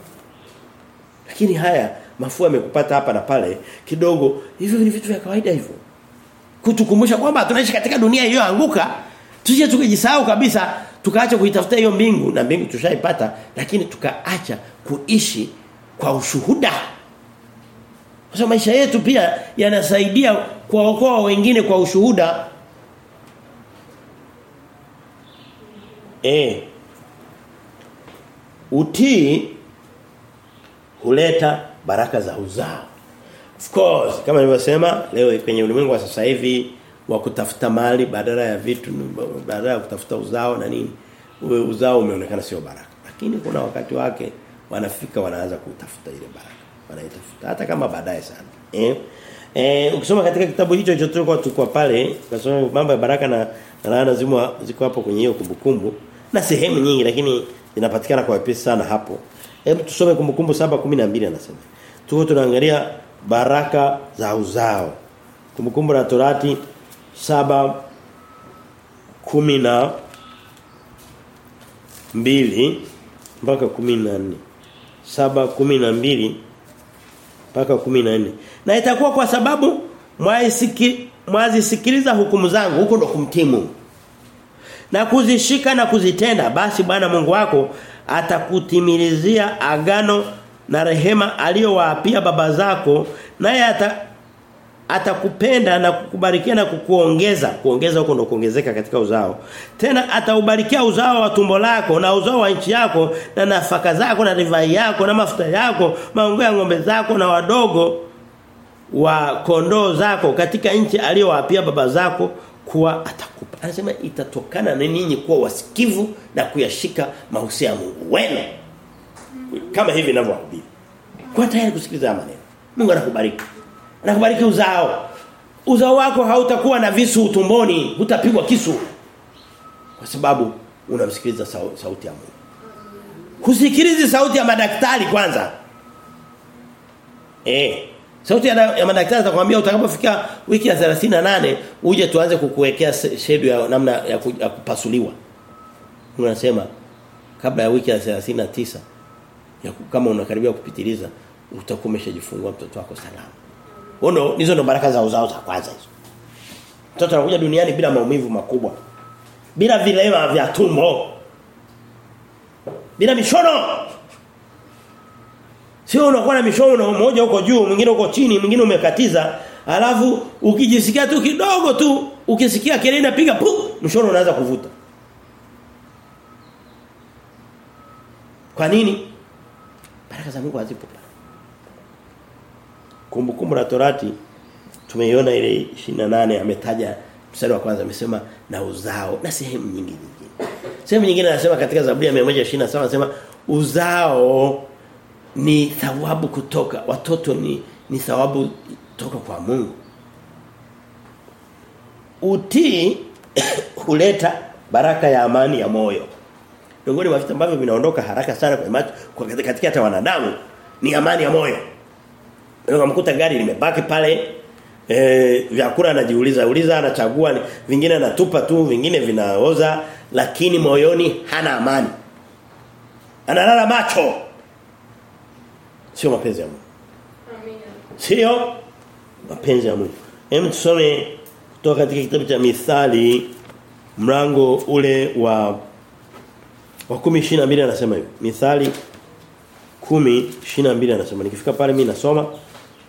Lakini haya mafua yamekupata hapa na pale kidogo hivyo ni vitu vya kawaida hivyo kutukumbusha kwamba tunaishi katika dunia iliyoanguka tusije tukijisahau kabisa tukaacha kuitafuta hiyo mbingu na mbingu tushaipata lakini tukaacha kuishi kwa ushuhuda. Kwa maisha yetu pia yanasaidia kuwaokoa wengine kwa ushuhuda. Eh. Utii huleta baraka za uzao. Of course, kama nilivyosema leo kwenye ulimwengu wa sasa hivi wa kutafuta mali badala ya vitu badala ya kutafuta uzao na nini uzao umeonekana sio baraka. Lakini kuna wakati wake wanafika wanaanza kutafuta ile baraka. Wanaitafuta hata kama baadaye sana. Eh? Eh ukisoma katika kitabu hicho hicho tulikuwa tulikuwa pale nasoma mambo ya baraka na na laana zimo ziko hapo kwenye hiyo kumbukumbu na sehemu nyingi lakini inapatikana kwa wepesi sana hapo. Hebu tusome kumbukumbu 7:12 anasema. Tuko tunaangalia baraka za uzao. Kumbukumbu la torati saba kumi na mbili mpaka kumi na nne. Saba kumi na mbili mpaka kumi na nne. Na itakuwa kwa sababu mwaisiki mwazisikiliza hukumu zangu huko ndo kumtii Mungu na kuzishika na kuzitenda basi Bwana Mungu wako atakutimilizia agano na rehema aliyowaapia baba zako naye ata atakupenda na kukubarikia na kukuongeza. Kuongeza huko ndo kuongezeka katika uzao. Tena ataubarikia uzao wa tumbo lako na uzao wa nchi yako na nafaka zako na divai yako na mafuta yako maongo ya ng'ombe zako na wadogo wa kondoo zako katika nchi aliyowapia baba zako kuwa atakupa. Anasema itatokana na ninyi kuwa wasikivu na kuyashika mahusiano ya Mungu wenu kama hivi ninavyohubiri. kwa tayari kusikiliza maneno Mungu anakubariki anakubariki uzao. Uzao wako hautakuwa na visu utumboni, utapigwa kisu. Kwa sababu unamsikiliza sauti ya Mungu. Husikilizi sauti ya madaktari kwanza. Eh. Sauti ya, madaktari atakwambia utakapofika wiki ya 38 uje tuanze kukuwekea shedu ya namna ya, ya kupasuliwa. Unasema kabla ya wiki ya 39 ya kama unakaribia kupitiliza utakuwa umeshajifungua mtoto wako salama. Ono hizo ndo baraka za uzao za kwanza hizo. Mtoto anakuja duniani bila maumivu makubwa. Bila vilema vya tumbo. Bila mishono. Sio unakuwa na mishono mmoja huko juu, mwingine huko chini, mwingine umekatiza, alafu ukijisikia tu kidogo tu, ukisikia kelele inapiga pu, mshono unaanza kuvuta. Kwa nini? Baraka za Mungu hazipo. Kumbukumbu la Torati tumeiona ile 28 ametaja mstari wa kwanza amesema na uzao na sehemu nyingi nyingine. Sehemu nyingine anasema katika Zaburi ya 127 anasema uzao ni thawabu kutoka watoto ni ni thawabu kutoka kwa Mungu. Utii huleta baraka ya amani ya moyo. Miongoni mwa vitu ambavyo vinaondoka haraka sana kwa macho kwa katika hata wanadamu ni amani ya moyo. Unamkuta gari limebaki pale eh vyakula anajiuliza uliza anachagua vingine anatupa tu vingine vinaoza lakini moyoni hana amani. Analala macho. Sio mapenzi ya Mungu. Amina. Sio mapenzi ya Mungu. Hem tusome kutoka katika kitabu cha Mithali mlango ule wa wa 10:22 anasema hivi. Mithali 10:22 anasema nikifika pale mimi nasoma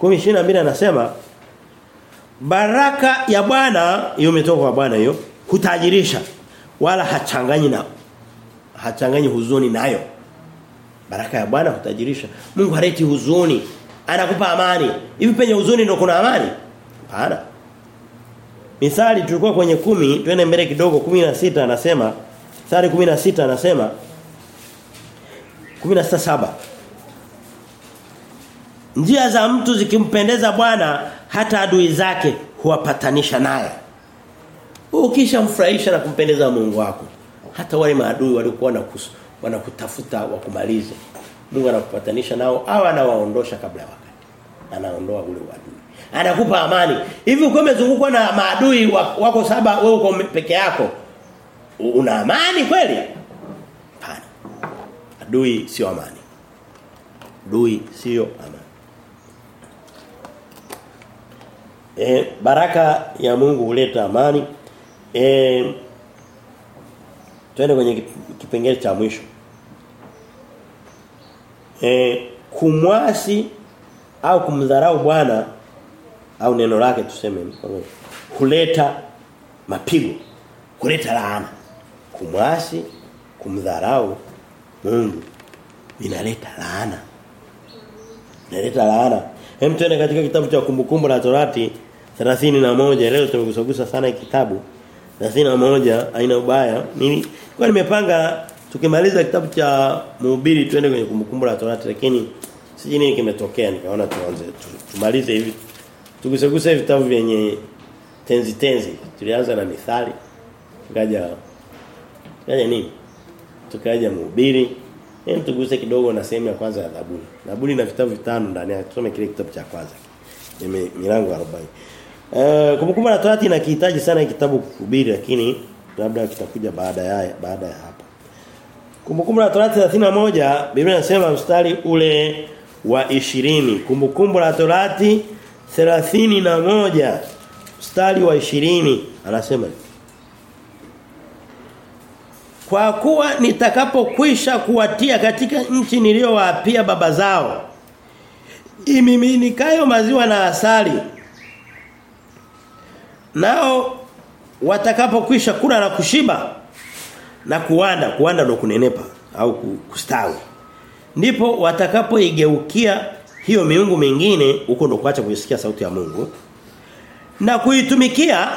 10:22 anasema baraka ya Bwana hiyo imetoka kwa Bwana hiyo hutajirisha wala hachanganyi na hachanganyi huzuni nayo. Baraka ya Bwana hutajirisha. Mungu haleti huzuni, anakupa amani. Hivi penye huzuni ndio kuna amani? Hapana. Mithali tulikuwa kwenye kumi twende mbele kidogo 16 anasema Mithali 16 anasema 16:7 Njia za mtu zikimpendeza Bwana hata adui zake huwapatanisha naye. Ukishamfurahisha na kumpendeza Mungu wako hata wale maadui waliokuwa na wanakutafuta wakumalize. Mungu anakupatanisha nao au anawaondosha kabla ya wakati. Anaondoa ule uadui. Anakupa amani. Hivi ukiwa umezungukwa na maadui wako saba wewe uko peke yako. Una amani kweli? Hapana. Adui sio amani. Adui sio amani. E, baraka ya Mungu huleta amani. E, twende kwenye kipengele cha mwisho. E, kumwasi au kumdharau Bwana au neno lake tuseme huleta mapigo huleta laana kumwasi kumdharau Mungu inaleta laana. Inaleta laana. Hem tena katika kitabu cha kumbukumbu la Torati 31 leo tumegusagusa sana kitabu. 31 aina ubaya. Mimi kwa nimepanga tukimaliza kitabu cha mhubiri twende kwenye kumbukumbu la Torati lakini siji nini kimetokea nikaona tuanze tumalize hivi. Tuguseguse vitabu vyenye tenzi tenzi. Tulianza na mithali tukaja tukaja nini? Tukaja mhubiri. Hem tuguse kidogo na sehemu ya kwanza ya Zaburi. Zaburi na vitabu vitano ndani yake. Tusome kile kitabu cha kwanza. Ni milango 40 Uh, kumbukumbu la Torati inakihitaji sana kitabu kuhubiri lakini labda kitakuja baada ya baada ya hapa. Kumbukumbu la Torati 31 Biblia inasema mstari ule wa 20. Kumbukumbu la Torati 31 mstari wa 20 anasema Kwa kuwa nitakapokwisha kuwatia katika nchi niliyowaapia baba zao imiminikayo maziwa na asali nao watakapokwisha kula na kushiba na kuanda kuanda ndo kunenepa au kustawi. Ndipo watakapoigeukia hiyo miungu mingine huko ndo kuacha kuisikia sauti ya Mungu na kuitumikia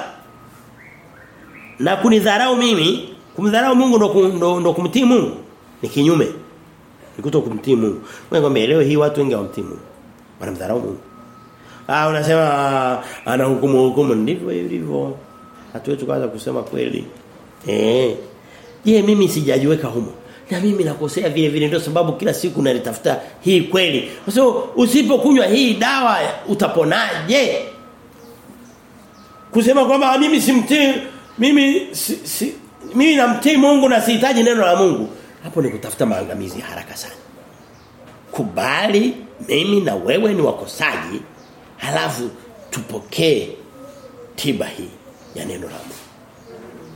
na kunidharau mimi kumdharau Mungu ndo, ndo, ndo kumtii Mungu ni kinyume ni kuto kumtii Mungu wewe leo hii watu wengi hawamtii Mungu wanamdharau Mungu Ah unasema ana hukumu hukumu ndivyo ilivyo. Hatuwezi kuanza kusema kweli. Eh. Je, mimi sijajiweka humo. Na mimi nakosea vile vile ndio sababu kila siku nalitafuta hii kweli. Kwa so, usipokunywa hii dawa utaponaje? Kusema kwamba mimi simtii mimi si, si, mimi namtii Mungu na sihitaji neno la Mungu. Hapo ni kutafuta maangamizi haraka sana. Kubali mimi na wewe ni wakosaji halafu tupokee tiba hii ya neno la Mungu.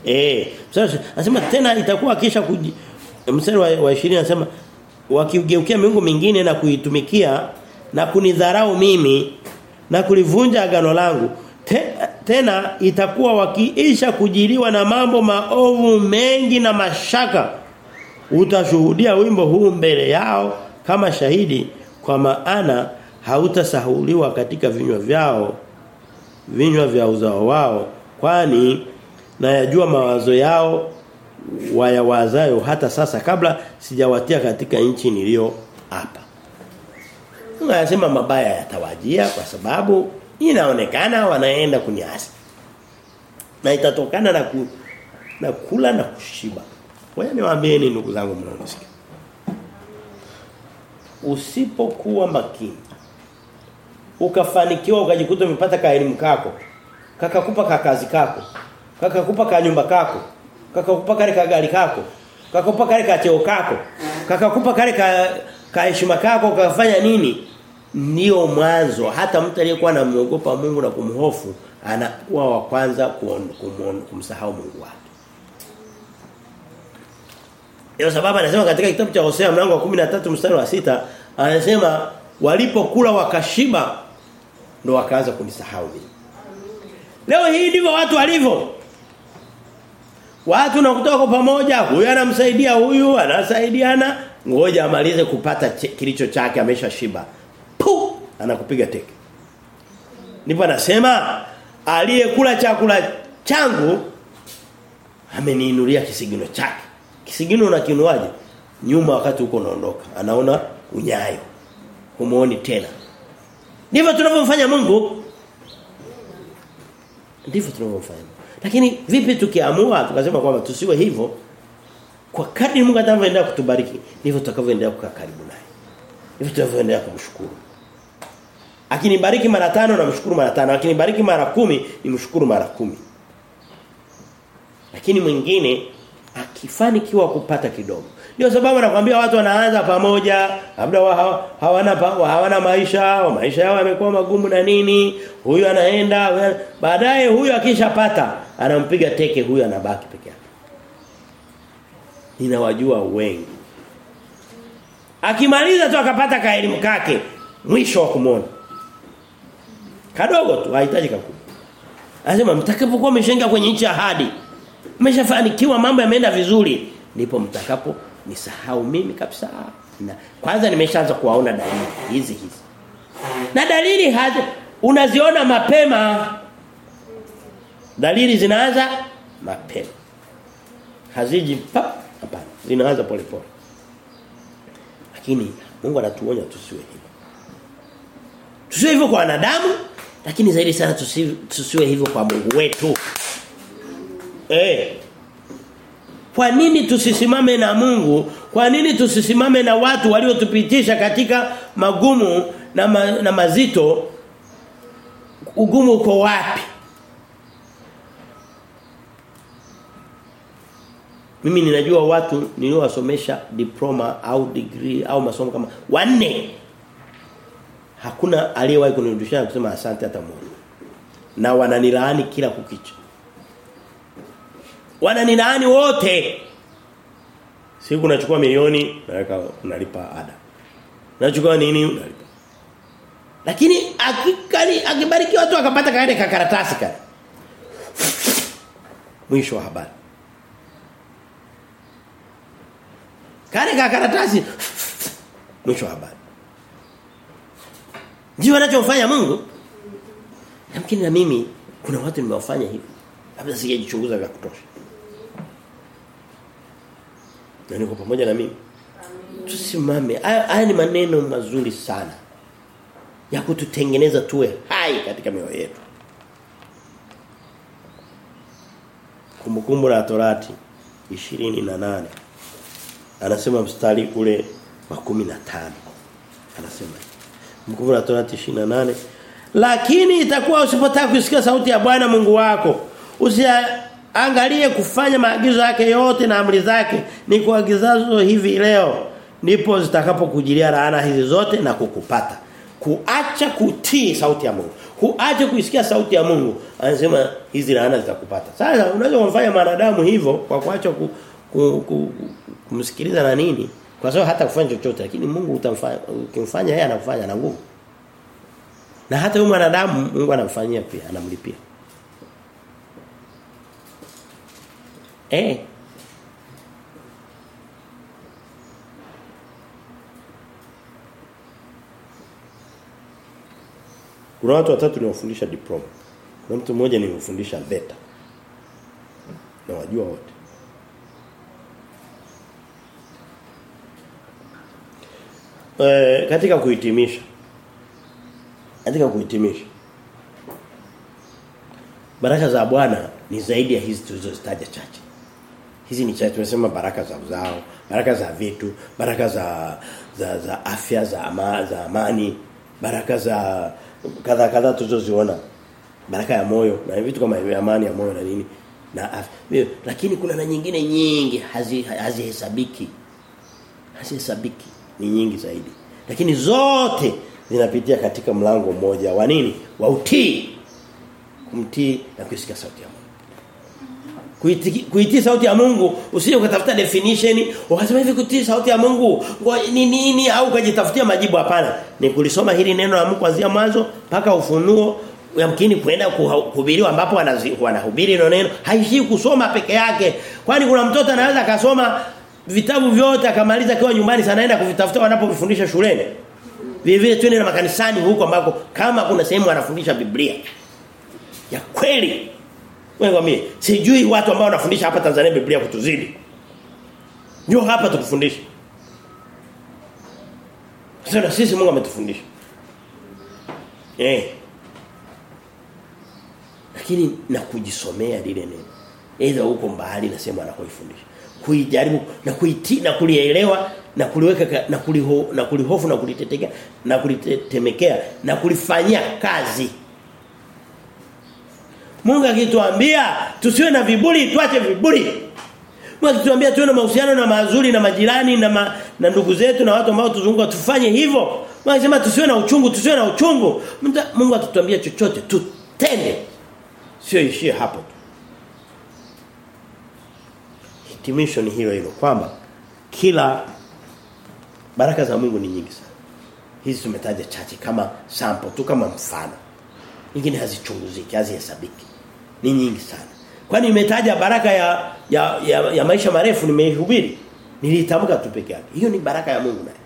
Eh, anasema tena itakuwa kisha kuji mstari wa, wa 20 anasema wakigeukia miungu mingine na kuitumikia na kunidharau mimi na kulivunja agano langu te, tena itakuwa wakiisha kujiliwa na mambo maovu mengi na mashaka utashuhudia wimbo huu mbele yao kama shahidi kwa maana hautasahuliwa katika vinywa vyao vinywa vya uzao wao kwani nayajua mawazo yao wayawazayo hata sasa kabla sijawatia katika nchi niliyo hapa. Unasema mabaya yatawajia kwa sababu inaonekana wanaenda kuniasi. Na itatokana na ku, na kula na kushiba. Wewe niwaambieni ndugu zangu mnaonisikia. Usipokuwa makini ukafanikiwa ukajikuta umepata kaelimu kako kakakupa kakazi kako kakakupa ka nyumba kako kakakupa kale kagari kako kakakupa kale ka cheo kako kakakupa kale ka heshima kako kafanya nini ndio mwanzo hata mtu aliyekuwa anamuogopa Mungu na kumhofu anakuwa wa kwanza kumsahau Mungu wake Ndio sababu anasema katika kitabu cha Hosea mlango wa 13 mstari wa sita anasema walipokula wakashiba ndo wakaanza kunisahau mimi. Leo hii ndivyo watu walivyo. Watu nakutoka pamoja, huyu anamsaidia huyu, anasaidiana, ngoja amalize kupata kilicho chake ameshashiba. Anakupiga teke. Ndipo anasema aliyekula chakula changu ameniinulia kisigino chake. Kisigino unakinuaje? Nyuma wakati uko unaondoka, anaona unyayo. Humuoni tena. Ndivyo tunavyomfanya Mungu. Ndivyo tunavyomfanya. Lakini vipi tukiamua tukasema kwamba tusiwe hivyo kwa kadri Mungu atakavyoendelea kutubariki ndivyo tutakavyoendelea kukaa karibu naye. Ndivyo tutakavyoendelea kumshukuru. Akinibariki mara tano na mshukuru mara tano, akinibariki mara kumi ni mshukuru mara kumi. Lakini mwingine akifanikiwa kupata kidogo ndio sababu nakwambia watu wanaanza pamoja, labda wa, hawana wa, hawana maisha, wa maisha yao yamekuwa magumu na nini, huyu anaenda, baadaye huyu akishapata anampiga teke huyu anabaki peke yake. Ninawajua wengi. Akimaliza tu akapata kaelimu kake mwisho wa kumuona. Kadogo tu hahitaji kakubwa. Anasema mtakapokuwa mmeshaingia kwenye nchi ya ahadi, mmeshafanikiwa mambo yameenda vizuri, ndipo mtakapo nisahau mimi kabisa. Na kwanza nimeshaanza kuwaona dalili hizi hizi. Na dalili hazi unaziona mapema. Dalili zinaanza mapema. Haziji pap hapana, zinaanza polepole. Lakini Mungu anatuonya tusiwe hivyo. Tusiwe hivyo kwa wanadamu, lakini zaidi sana tusiwe, hivyo kwa Mungu wetu. Eh. Kwa nini tusisimame na Mungu? Kwa nini tusisimame na watu waliotupitisha katika magumu na, ma, na mazito? Ugumu uko wapi? Mimi ninajua watu niliowasomesha diploma au degree au masomo kama wanne. Hakuna aliyewahi kunirudishia kusema asante hata mmoja. Na wananilaani kila kukicha. Wananilaani wote. Siku nachukua milioni naweka unalipa ada. Nachukua nini unalipa. Lakini akikali akibariki watu akapata ka kakaratasi kale. Mwisho wa habari. Kale kakaratasi mwisho wa habari. Ndio anachofanya Mungu. Lakini na mimi kuna watu nimewafanya hivi. Labda sijajichunguza vya kutosha. Na niko pamoja na mimi. Tusimame. Haya ni maneno mazuri sana. Ya kututengeneza tuwe hai katika mioyo yetu. Kumbukumbu la Torati 28 anasema mstari ule wa 15 anasema Kumbukumbu la Torati 28 lakini itakuwa usipotaka kusikia sauti ya Bwana Mungu wako usiangalie kufanya maagizo yake yote na amri zake. Ni kuagizazo hivi leo ndipo zitakapokujilia laana hizi zote na kukupata. Kuacha kutii sauti ya Mungu. Kuacha kuisikia sauti ya Mungu. Anasema hizi laana zitakupata. Sasa unaweza kumfanya mwanadamu hivyo kwa kuacha ku, ku, ku, kumsikiliza na nini kwa sababu hata kufanya chochote lakini Mungu utamfanya ukimfanya yeye anakufanya na nguvu na hata huyu mwanadamu Mungu anamfanyia pia anamlipia eh Kuna watu watatu niwafundisha diploma. Kuna mtu mmoja nimemfundisha beta. Na wajua wote. E, katika kuhitimisha. Katika kuhitimisha. Baraka za Bwana ni zaidi ya hizi tulizozitaja chache. Hizi ni chache tumesema baraka za uzao, baraka za vitu, baraka za za, za afya za ama, za amani, baraka za kadha kadha tulizoziona. Baraka ya moyo na vitu kama amani ya moyo na nini na afya. Lakini kuna na nyingine nyingi hazihesabiki. Hazi hazihesabiki ni nyingi zaidi. Lakini zote zinapitia katika mlango mmoja wa nini? Wa utii. Kumtii na kusikia sauti ya Mungu. Kuitii kuitii sauti ya Mungu usije ukatafuta definition ukasema hivi kutii sauti ya Mungu ni nini au ukajitafutia majibu hapana ni kulisoma hili neno la Mungu kuanzia mwanzo mpaka ufunuo yamkini kwenda kuhubiriwa ambapo wanahubiri hilo neno haishii kusoma peke yake kwani kuna mtoto anaweza akasoma vitabu vyote akamaliza kwa nyumbani sana naenda kuvitafuta wanapofundisha shuleni vile vile twende na makanisani huko ambako kama kuna sehemu wanafundisha Biblia ya kweli wewe mimi sijui watu ambao wanafundisha hapa Tanzania Biblia kutuzidi. Njoo hapa tukufundishe. Sasa sisi Mungu ametufundisha. Eh. Lakini na kujisomea lile neno. Aidha huko mbali na sehemu anakoifundisha. Kuijaribu na kuiti na kulielewa na kuliweka na kuliho na kulihofu na kulitetekea na kulitemekea na kulifanyia kazi. Mungu akituambia tusiwe na viburi tuache viburi. Mungu akituambia tuwe na mahusiano na mazuri na majirani na ma, na ndugu zetu na watu ambao tuzunguka tufanye hivyo. Mungu anasema tusiwe na uchungu, tusiwe na uchungu. Mungu akituambia chochote tutende. Sio ishie hapo tu. Hitimisho ni hilo hilo kwamba kila Baraka za Mungu ni nyingi sana. Hizi tumetaja chache kama sample tu kama mfano. Nyingine hazichunguziki, hazihesabiki. Ni nyingi sana. Kwani nimetaja baraka ya ya, ya ya maisha marefu nimeihubiri. Nilitamka tu peke yake. Hiyo ni baraka ya Mungu naye.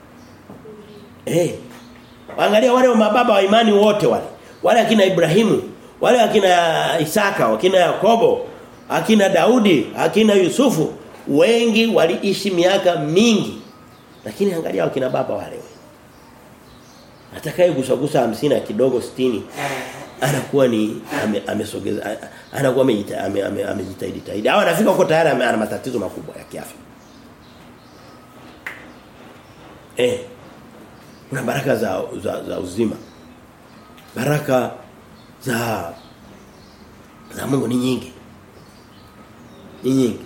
Eh. Angalia wale wa mababa wa imani wote wale. Wale akina Ibrahimu, wale akina Isaka, akina Yakobo, akina Daudi, akina Yusufu, wengi waliishi miaka mingi. Lakini angalia wakina baba wale. Atakaye gusagusa 50 na kidogo 60 anakuwa ni amesogeza ame anakuwa amejitahidi ame, ame tahidi. Hawa anafika huko tayari ana matatizo makubwa ya kiafya. Eh. Kuna baraka za, za za uzima. Baraka za za Mungu ni nyingi. Ni nyingi.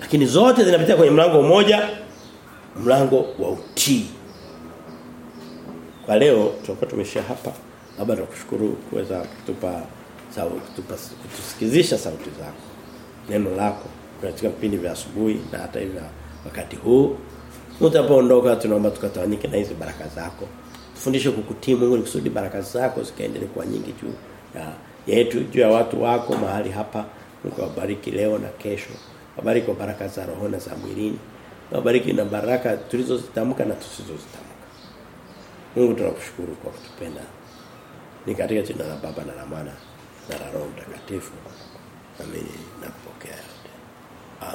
Lakini zote zinapitia kwenye mlango mmoja, mlango wa utii. Kwa leo tutakuwa tumeshia hapa. Labda tukushukuru kuweza kutupa sauti kutupa kutusikizisha sauti zako. Neno lako katika vipindi vya asubuhi na hata hivi wakati huu. Utapoondoka tunaomba tukatawanyike na hizi baraka zako. Tufundishe kukutii Mungu kusudi baraka zako zikaendelee kuwa nyingi juu ya yetu juu ya watu wako mahali hapa. Mungu awabariki leo na kesho. Wabariki kwa baraka za roho na za mwilini. Wabariki na baraka tulizozitamka na tusizozitamka. Mungu tunakushukuru kwa kutupenda. Ni katika jina la Baba na la Mwana na la Roho Mtakatifu. Kupokea.